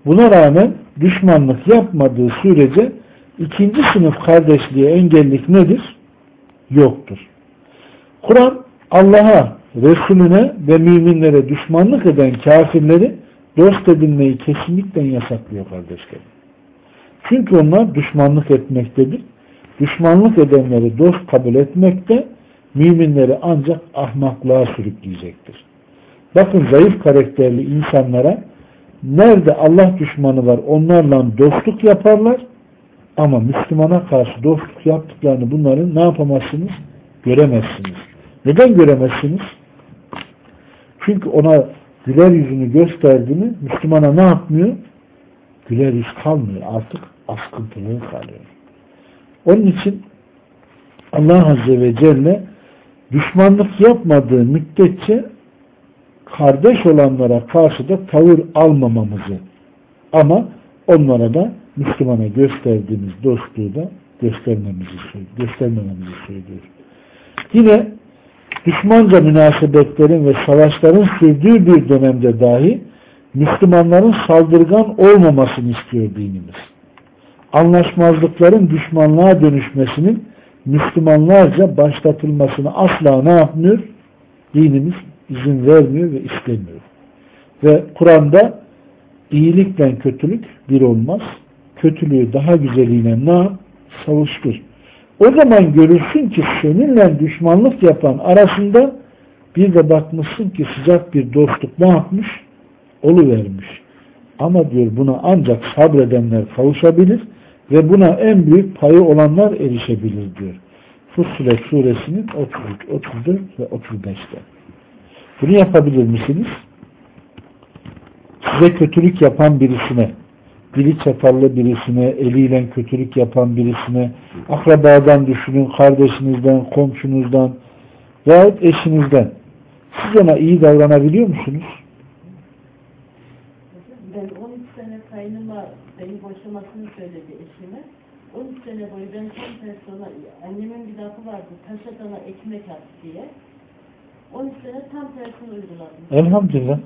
buna rağmen düşmanlık yapmadığı sürece ikinci sınıf kardeşliğe engellik nedir? Yoktur. Kur'an Allah'a, Resulüne ve müminlere düşmanlık eden kafirleri dost edinmeyi kesinlikle yasaklıyor kardeşlerim. Çünkü onlar düşmanlık etmektedir. Düşmanlık edenleri dost kabul etmekte müminleri ancak ahmaklığa sürükleyecektir. Bakın zayıf karakterli insanlara nerede Allah düşmanı var onlarla dostluk yaparlar ama Müslümana karşı dostluk yaptıklarını bunların ne yapamazsınız? Göremezsiniz. Neden göremezsiniz? Çünkü ona güler yüzünü gösterdiğini Müslümana ne yapmıyor? Güler yüz kalmıyor. Artık askıntılığı kalıyor. Onun için Allah Azze ve Celle düşmanlık yapmadığı müddetçe kardeş olanlara karşı da tavır almamamızı ama onlara da Müslümana gösterdiğimiz dostluğu da göstermemizi, göstermememizi söylüyor. Yine düşmanca münasebetlerin ve savaşların sürdüğü bir dönemde dahi Müslümanların saldırgan olmamasını istiyor dinimiz. Anlaşmazlıkların düşmanlığa dönüşmesinin Müslümanlarca başlatılmasını asla ne yapmıyor? Dinimiz izin vermiyor ve istemiyor. Ve Kur'an'da iyilikle kötülük bir olmaz. Kötülüğü daha güzeliyle ne yap? Savuştur. O zaman görürsün ki seninle düşmanlık yapan arasında bir de bakmışsın ki sıcak bir dostluk ne yapmış? Oluvermiş. Ama diyor buna ancak sabredenler kavuşabilir ve buna en büyük payı olanlar erişebilir diyor. Fussilet suresinin 33, 34 ve 35'te. Bunu yapabilir misiniz? Size kötülük yapan birisine, dili çatallı birisine, eliyle kötülük yapan birisine, akrabadan düşünün, kardeşinizden, komşunuzdan veyahut eşinizden. Siz ona iyi davranabiliyor musunuz? Ben 13 sene kaynıma beni boşamasını söyledi eşime. 13 sene boyu ben tam tersi ona, annemin bir lafı vardı, taşa dana ekmek at diye. 13 sene tam tersini uyguladım. Elhamdülillah.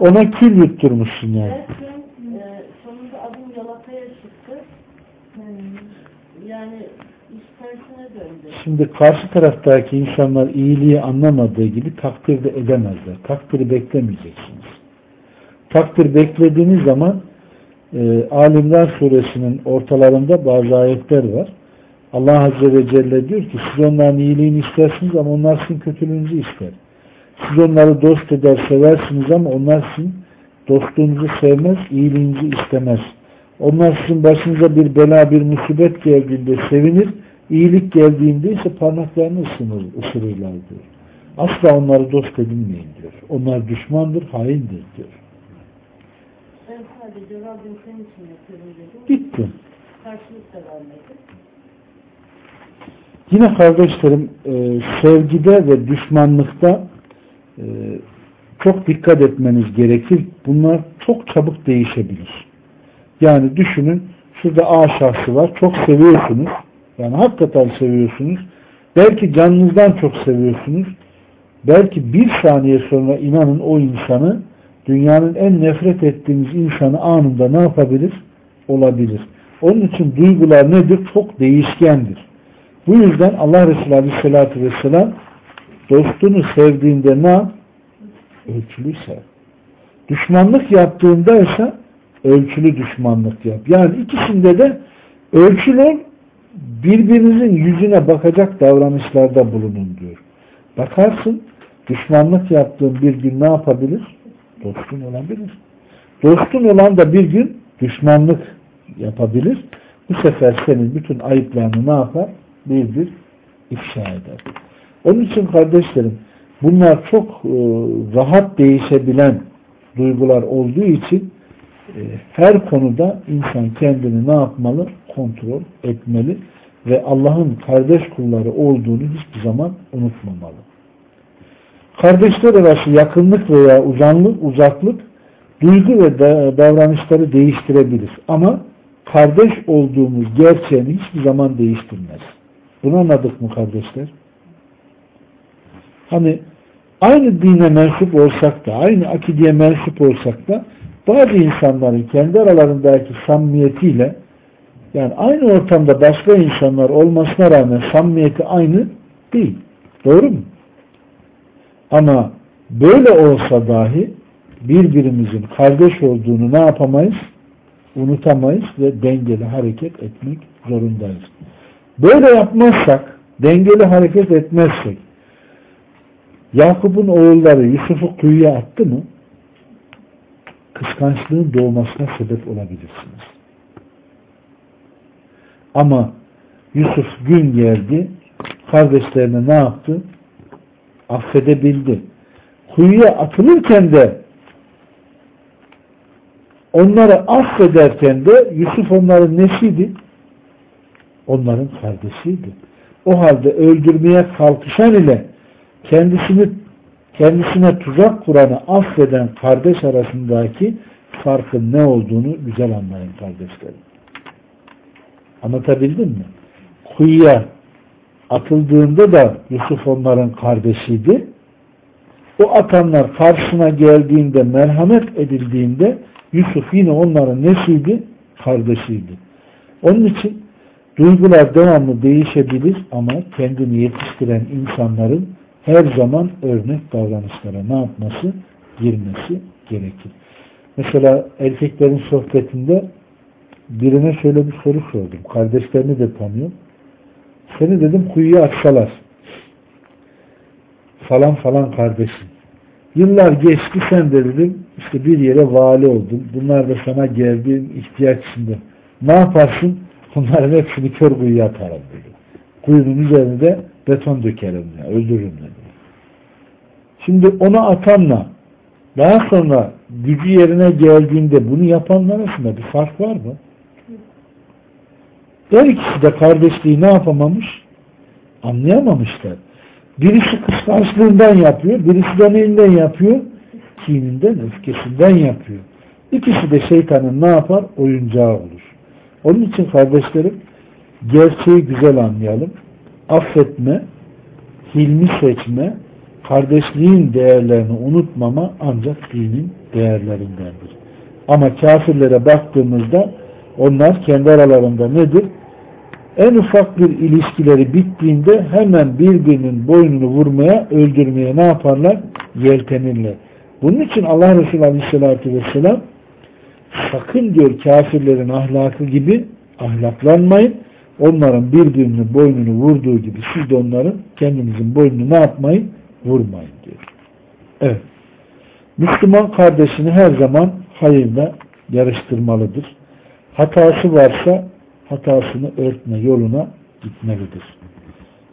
Ona kül yutturmuşsun yani. Derken e, sonunda adım yalakaya çıktı. Yani iş tersine döndü. Şimdi karşı taraftaki insanlar iyiliği anlamadığı gibi takdir de edemezler. Takdiri beklemeyeceksiniz. Takdir beklediğiniz zaman e, Alimler suresinin ortalarında bazı ayetler var. Allah Azze ve Celle diyor ki siz onların iyiliğini istersiniz ama onlar sizin kötülüğünüzü ister. Siz onları dost eder seversiniz ama onlar sizin dostluğunuzu sevmez, iyiliğinizi istemez. Onlar sizin başınıza bir bela, bir musibet geldiğinde sevinir, iyilik geldiğinde ise parmaklarını ısınır, ısırırlar diyor. Asla onları dost edinmeyin diyor. Onlar düşmandır, haindir diyor. Sadece Rabbim senin için yapıyorum dedim. Bitti. Karşılık da vermedi. Yine kardeşlerim e, sevgide ve düşmanlıkta e, çok dikkat etmeniz gerekir. Bunlar çok çabuk değişebilir. Yani düşünün şurada A şahsı var. Çok seviyorsunuz. Yani hakikaten seviyorsunuz. Belki canınızdan çok seviyorsunuz. Belki bir saniye sonra inanın o insanı dünyanın en nefret ettiğiniz insanı anında ne yapabilir? Olabilir. Onun için duygular nedir? Çok değişkendir. Bu yüzden Allah Resulü Aleyhisselatü Vesselam dostunu sevdiğinde ne yap? Ölçülü sev. Düşmanlık yaptığında ise ölçülü düşmanlık yap. Yani ikisinde de ölçülü birbirinizin yüzüne bakacak davranışlarda bulunun diyor. Bakarsın, düşmanlık yaptığın bir gün ne yapabilir? Dostun olabilir. Dostun olan da bir gün düşmanlık yapabilir. Bu sefer senin bütün ayıplarını ne yapar? Bir ifşa eder. Onun için kardeşlerim bunlar çok e, rahat değişebilen duygular olduğu için e, her konuda insan kendini ne yapmalı? Kontrol etmeli ve Allah'ın kardeş kulları olduğunu hiçbir zaman unutmamalı. Kardeşler arası yakınlık veya uzanlık, uzaklık duygu ve davranışları değiştirebilir. Ama kardeş olduğumuz gerçeğini hiçbir zaman değiştirmez. Bunu anladık mı kardeşler? Hani aynı dine mensup olsak da, aynı akideye mensup olsak da bazı insanların kendi aralarındaki samimiyetiyle yani aynı ortamda başka insanlar olmasına rağmen samimiyeti aynı değil. Doğru mu? Ama böyle olsa dahi birbirimizin kardeş olduğunu ne yapamayız? Unutamayız ve dengeli hareket etmek zorundayız. Böyle yapmazsak, dengeli hareket etmezsek, Yakup'un oğulları Yusuf'u kuyuya attı mı? Kıskançlığın doğmasına sebep olabilirsiniz. Ama Yusuf gün geldi, kardeşlerine ne yaptı? Affedebildi. Kuyuya atılırken de onları affederken de Yusuf onların nesiydi? Onların kardeşiydi. O halde öldürmeye kalkışan ile kendisini kendisine tuzak kuranı affeden kardeş arasındaki farkın ne olduğunu güzel anlayın kardeşlerim. Anlatabildim mi? Kuyuya atıldığında da Yusuf onların kardeşiydi. O atanlar karşısına geldiğinde, merhamet edildiğinde Yusuf yine onların nesiydi? Kardeşiydi. Onun için duygular devamlı değişebilir ama kendini yetiştiren insanların her zaman örnek davranışlara ne yapması? Girmesi gerekir. Mesela erkeklerin sohbetinde birine şöyle bir soru sordum. Kardeşlerini de tanıyorum. Seni dedim kuyuya atsalar. Falan falan kardeşim. Yıllar geçti sen de dedim işte bir yere vali oldun. Bunlar da sana geldiğin ihtiyaç içinde. Ne yaparsın? Bunların hepsini kör kuyuya atarım dedi. Kuyunun üzerine de beton dökerim ya, öldürürüm dedi. Şimdi onu atanla daha sonra gücü yerine geldiğinde bunu yapanlar arasında bir fark var mı? Her ikisi de kardeşliği ne yapamamış? Anlayamamışlar. Birisi kıskançlığından yapıyor, birisi de neyinden yapıyor? Kininden, öfkesinden yapıyor. İkisi de şeytanın ne yapar? Oyuncağı olur. Onun için kardeşlerim gerçeği güzel anlayalım. Affetme, hilmi seçme, kardeşliğin değerlerini unutmama ancak dinin değerlerindendir. Ama kafirlere baktığımızda onlar kendi aralarında nedir? En ufak bir ilişkileri bittiğinde hemen birbirinin boynunu vurmaya, öldürmeye ne yaparlar? Yeltenirler. Bunun için Allah Resulü Aleyhisselatü Vesselam sakın diyor kafirlerin ahlakı gibi ahlaklanmayın. Onların birbirinin boynunu vurduğu gibi siz de onların kendinizin boynunu ne yapmayın? Vurmayın diyor. Evet. Müslüman kardeşini her zaman hayırla yarıştırmalıdır. Hatası varsa hatasını örtme yoluna gitmelidir.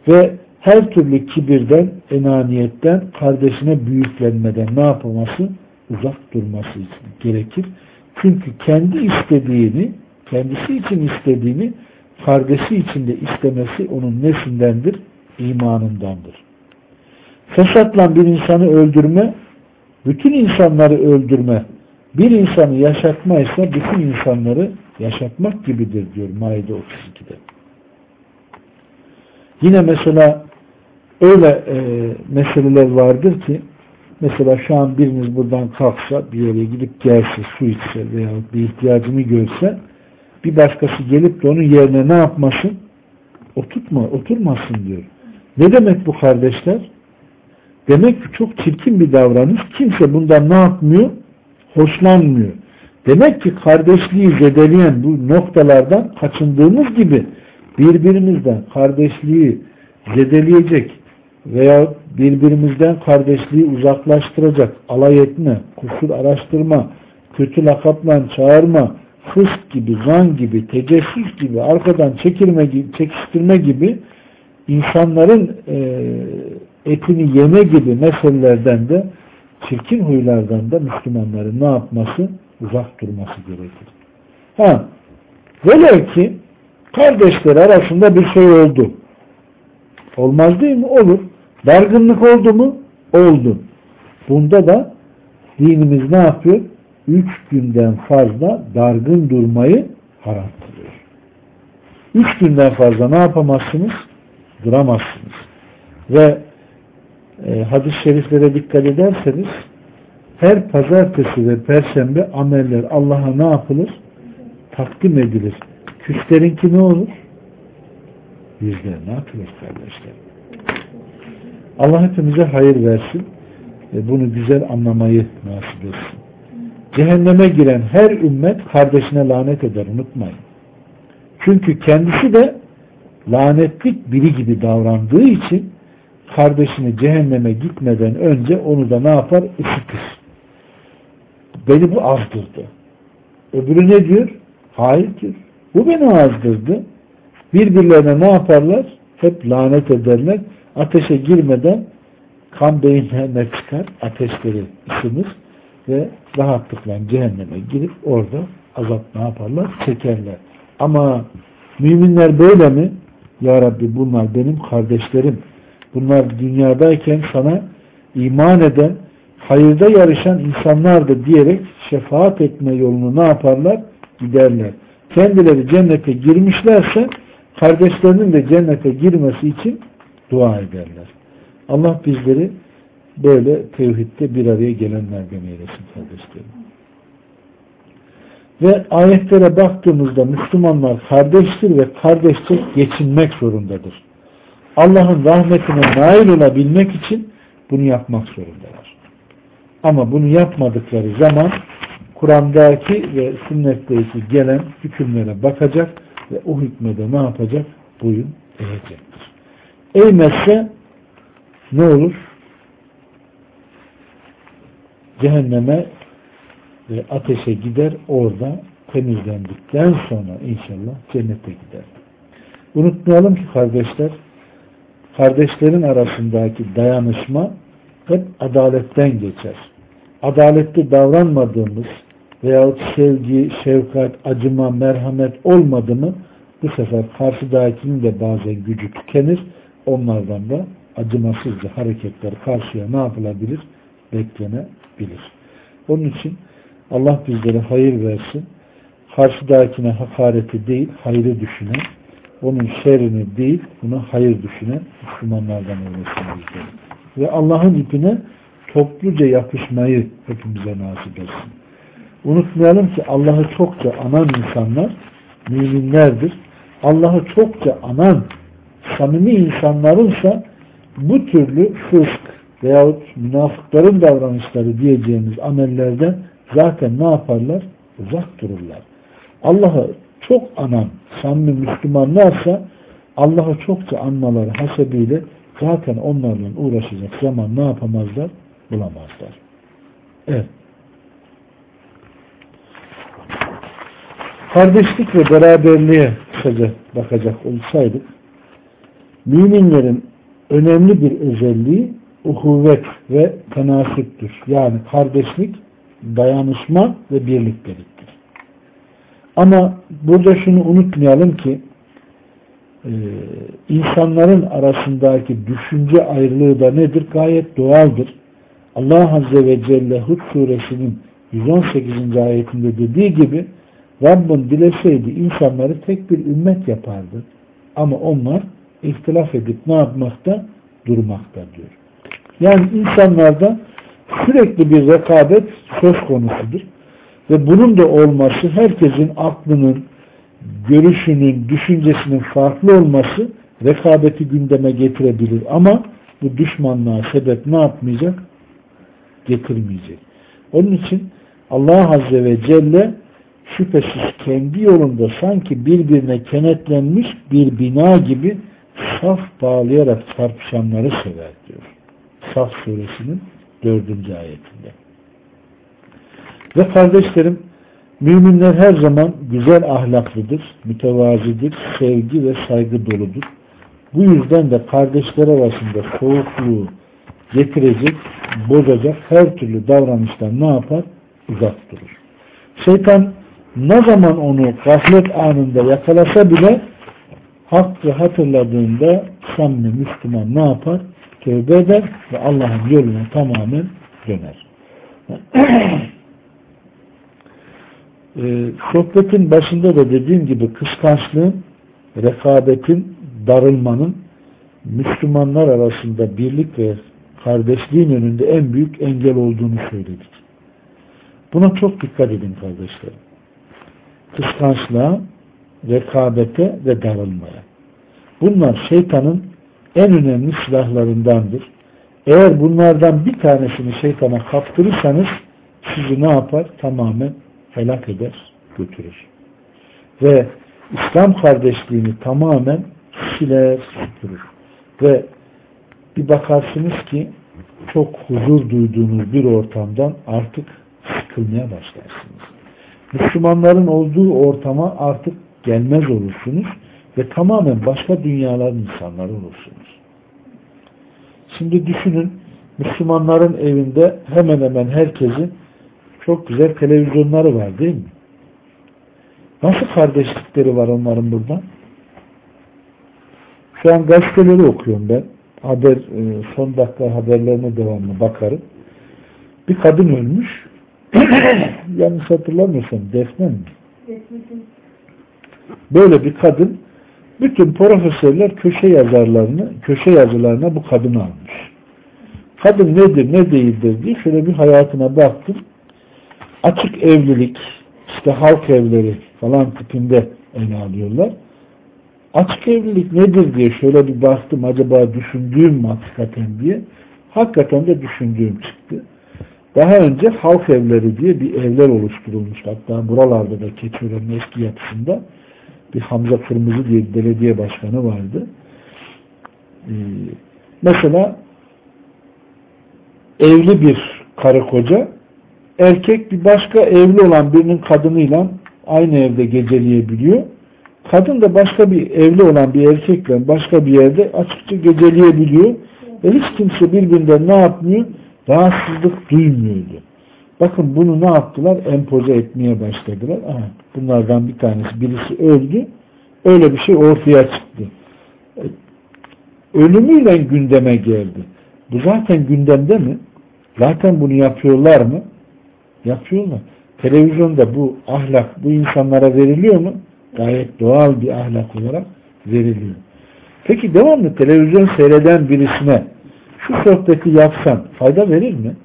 Ve her türlü kibirden, enaniyetten, kardeşine büyüklenmeden ne yapılması? Uzak durması gerekir. Çünkü kendi istediğini, kendisi için istediğini kardeşi için de istemesi onun nesindendir? İmanındandır. Fesatla bir insanı öldürme Bütün insanları öldürme, bir insanı yaşatma ise bütün insanları yaşatmak gibidir diyor Maide 32'de. Yine mesela öyle e, meseleler vardır ki mesela şu an biriniz buradan kalksa bir yere gidip gelse su içse veya bir ihtiyacını görse bir başkası gelip de onun yerine ne yapmasın? Oturtma, oturmasın diyor. Ne demek bu kardeşler? Demek ki çok çirkin bir davranış. Kimse bundan ne yapmıyor? Hoşlanmıyor. Demek ki kardeşliği zedeleyen bu noktalardan kaçındığımız gibi birbirimizden kardeşliği zedeleyecek veya birbirimizden kardeşliği uzaklaştıracak alay etme, kusur araştırma, kötü lakapla çağırma, fısk gibi, zan gibi, tecessüs gibi, arkadan çekirme gibi, çekiştirme gibi insanların e, etini yeme gibi meselelerden de çirkin huylardan da Müslümanların ne yapması? Uzak durması gerekir. Ha, velev ki kardeşler arasında bir şey oldu. Olmaz değil mi? Olur. Dargınlık oldu mu? Oldu. Bunda da dinimiz ne yapıyor? Üç günden fazla dargın durmayı haram kılıyor. Üç günden fazla ne yapamazsınız? Duramazsınız. Ve e, hadis-i şeriflere dikkat ederseniz her pazartesi ve perşembe ameller Allah'a ne yapılır? Takdim edilir. Küslerinki ne olur? Bizler ne yapıyoruz kardeşler? Allah hepimize hayır versin ve bunu güzel anlamayı nasip etsin. Cehenneme giren her ümmet kardeşine lanet eder unutmayın. Çünkü kendisi de lanetlik biri gibi davrandığı için kardeşini cehenneme gitmeden önce onu da ne yapar? Isıtır. Beni bu azdırdı. Öbürü ne diyor? Hayır diyor. Bu beni azdırdı. Birbirlerine ne yaparlar? Hep lanet ederler. Ateşe girmeden kan beyinlerine çıkar. Ateşleri ısınır ve rahatlıkla cehenneme girip orada azap ne yaparlar? Çekerler. Ama müminler böyle mi? Ya Rabbi bunlar benim kardeşlerim. Bunlar dünyadayken sana iman eden, hayırda yarışan insanlardı diyerek şefaat etme yolunu ne yaparlar? Giderler. Kendileri cennete girmişlerse kardeşlerinin de cennete girmesi için dua ederler. Allah bizleri böyle tevhidde bir araya gelenlerden eylesin kardeşlerim. Ve ayetlere baktığımızda Müslümanlar kardeştir ve kardeşçe geçinmek zorundadır. Allah'ın rahmetine nail olabilmek için bunu yapmak zorundalar. Ama bunu yapmadıkları zaman Kur'an'daki ve sünnetteki gelen hükümlere bakacak ve o hükmede ne yapacak? Boyun eğecektir. Eğmezse ne olur? Cehenneme ve ateşe gider orada temizlendikten sonra inşallah cennete gider. Unutmayalım ki kardeşler kardeşlerin arasındaki dayanışma hep adaletten geçer. Adaletli davranmadığımız veyahut sevgi, şefkat, acıma, merhamet olmadı mı bu sefer karşıdakinin de bazen gücü tükenir. Onlardan da acımasızca hareketler karşıya ne yapılabilir? Beklenebilir. Onun için Allah bizlere hayır versin. Karşıdakine hakareti değil, hayrı düşünen, onun şerrini değil, buna hayır düşünen Müslümanlardan eylesin bizleri. Ve Allah'ın ipine topluca yapışmayı hepimize nasip etsin. Unutmayalım ki Allah'ı çokça anan insanlar müminlerdir. Allah'ı çokça anan samimi insanlarınsa bu türlü fısk veyahut münafıkların davranışları diyeceğimiz amellerden zaten ne yaparlar? Uzak dururlar. Allah'ı çok anan samimi Müslümanlarsa Allah'ı çokça anmaları hasebiyle zaten onlarla uğraşacak zaman ne yapamazlar? Bulamazlar. Evet. Kardeşlik ve beraberliğe kısaca bakacak olsaydık müminlerin önemli bir özelliği uhuvvet ve tenasüptür. Yani kardeşlik, dayanışma ve birlikteliktir. Ama burada şunu unutmayalım ki e, insanların arasındaki düşünce ayrılığı da nedir? Gayet doğaldır. Allah Azze ve Celle Hud suresinin 118. ayetinde dediği gibi Rabbin dileseydi insanları tek bir ümmet yapardı. Ama onlar ihtilaf edip ne yapmakta? Durmakta diyor. Yani insanlarda sürekli bir rekabet söz konusudur. Ve bunun da olması herkesin aklının, görüşünün, düşüncesinin farklı olması rekabeti gündeme getirebilir. Ama bu düşmanlığa sebep ne yapmayacak? Getirmeyecek. Onun için Allah Azze ve Celle şüphesiz kendi yolunda sanki birbirine kenetlenmiş bir bina gibi saf bağlayarak çarpışanları sever diyor. Saf suresinin dördüncü ayetinde. Ve kardeşlerim müminler her zaman güzel ahlaklıdır, mütevazidir, sevgi ve saygı doludur. Bu yüzden de kardeşler arasında soğukluğu getirecek, bozacak her türlü davranıştan ne yapar? Uzak durur. Şeytan ne zaman onu gaflet anında yakalasa bile hakkı hatırladığında samimi Müslüman ne yapar? Tövbe eder ve Allah'ın yoluna tamamen döner. ee, sohbetin başında da dediğim gibi kıskançlığın, rekabetin, darılmanın Müslümanlar arasında birlik ve kardeşliğin önünde en büyük engel olduğunu söyledik. Buna çok dikkat edin kardeşlerim. Kıskançlığa, rekabete ve darılmaya. Bunlar şeytanın en önemli silahlarındandır. Eğer bunlardan bir tanesini şeytana kaptırırsanız sizi ne yapar? Tamamen helak eder, götürür. Ve İslam kardeşliğini tamamen siler, süpürür. Ve bir bakarsınız ki çok huzur duyduğunuz bir ortamdan artık sıkılmaya başlarsınız. Müslümanların olduğu ortama artık gelmez olursunuz ve tamamen başka dünyaların insanları olursunuz. Şimdi düşünün Müslümanların evinde hemen hemen herkesin çok güzel televizyonları var değil mi? Nasıl kardeşlikleri var onların burada? Şu an gazeteleri okuyorum ben. Haber, e, son dakika haberlerine devamlı bakarım. Bir kadın ölmüş. Yanlış hatırlamıyorsam Defne mi? Böyle bir kadın bütün profesörler köşe yazarlarını, köşe yazılarına bu kadını almış. Kadın nedir, ne değildir diye şöyle bir hayatına baktım. Açık evlilik, işte halk evleri falan tipinde ele alıyorlar. Açık evlilik nedir diye şöyle bir baktım acaba düşündüğüm mü hakikaten diye. Hakikaten de düşündüğüm çıktı. Daha önce halk evleri diye bir evler oluşturulmuş. Hatta buralarda da Keçiören'in eski yapısında bir Hamza Kırmızı diye bir belediye başkanı vardı. Ee, mesela evli bir karı koca erkek bir başka evli olan birinin kadınıyla aynı evde geceleyebiliyor. Kadın da başka bir evli olan bir erkekle başka bir yerde açıkça geceleyebiliyor. Ve hiç kimse birbirinden ne yapmıyor? Rahatsızlık duymuyordu. Bakın bunu ne yaptılar? Empoze etmeye başladılar. Aha, bunlardan bir tanesi, birisi öldü. Öyle bir şey ortaya çıktı. Ölümüyle gündeme geldi. Bu zaten gündemde mi? Zaten bunu yapıyorlar mı? Yapıyorlar. Televizyonda bu ahlak bu insanlara veriliyor mu? Gayet doğal bir ahlak olarak veriliyor. Peki devamlı televizyon seyreden birisine şu sohbeti yapsan fayda verir mi?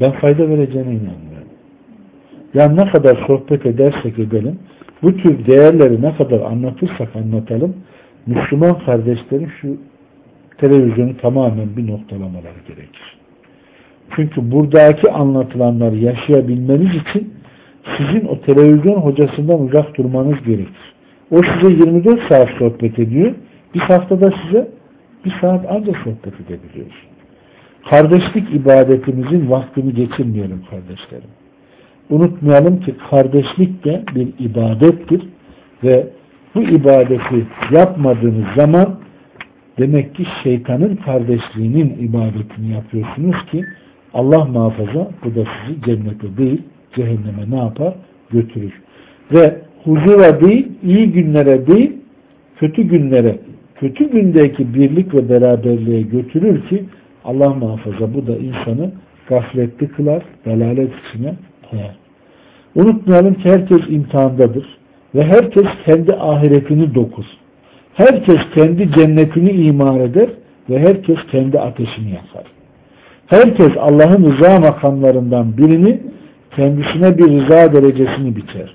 Ben fayda vereceğine inanmıyorum. Yani ne kadar sohbet edersek edelim, bu tür değerleri ne kadar anlatırsak anlatalım, Müslüman kardeşlerin şu televizyonu tamamen bir noktalamaları gerekir. Çünkü buradaki anlatılanları yaşayabilmeniz için sizin o televizyon hocasından uzak durmanız gerekir. O size 24 saat sohbet ediyor. Bir haftada size bir saat ancak sohbet edebiliyoruz. Kardeşlik ibadetimizin vaktini geçirmeyelim kardeşlerim. Unutmayalım ki kardeşlik de bir ibadettir ve bu ibadeti yapmadığınız zaman demek ki şeytanın kardeşliğinin ibadetini yapıyorsunuz ki Allah muhafaza bu da sizi cennete değil cehenneme ne yapar? Götürür. Ve huzura değil, iyi günlere değil, kötü günlere, kötü gündeki birlik ve beraberliğe götürür ki Allah muhafaza bu da insanı gafletli kılar, dalalet içine koyar. Unutmayalım ki herkes imtihandadır ve herkes kendi ahiretini dokur. Herkes kendi cennetini imar eder ve herkes kendi ateşini yakar. Herkes Allah'ın rıza makamlarından birini kendisine bir rıza derecesini biçer.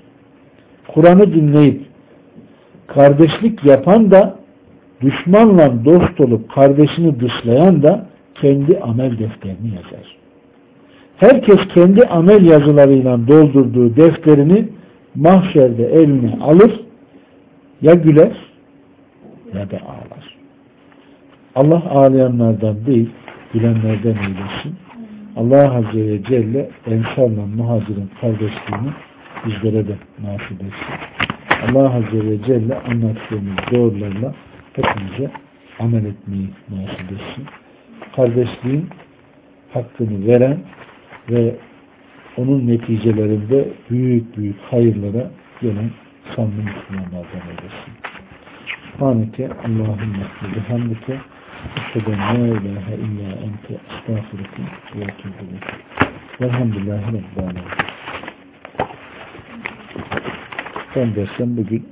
Kur'an'ı dinleyip kardeşlik yapan da düşmanla dost olup kardeşini dışlayan da kendi amel defterini yazar. Herkes kendi amel yazılarıyla doldurduğu defterini mahşerde eline alır ya güler ya da ağlar. Allah ağlayanlardan değil, gülenlerden eylesin. Allah Azze ve Celle Ensar'la Muhacir'in kardeşliğini bizlere de nasip etsin. Allah Azze ve Celle anlattığımız doğrularla hepimize amel etmeyi nasip etsin. Kardeşliğin hakkını veren ve onun neticelerinde büyük büyük hayırlara gelen samimi Müslümanlardan eylesin. Subhaneke Allahümme ve أشهد أن لا إله إلا أنت أستغفرك وأتوب إليك والحمد لله رب العالمين. Son dersim bugün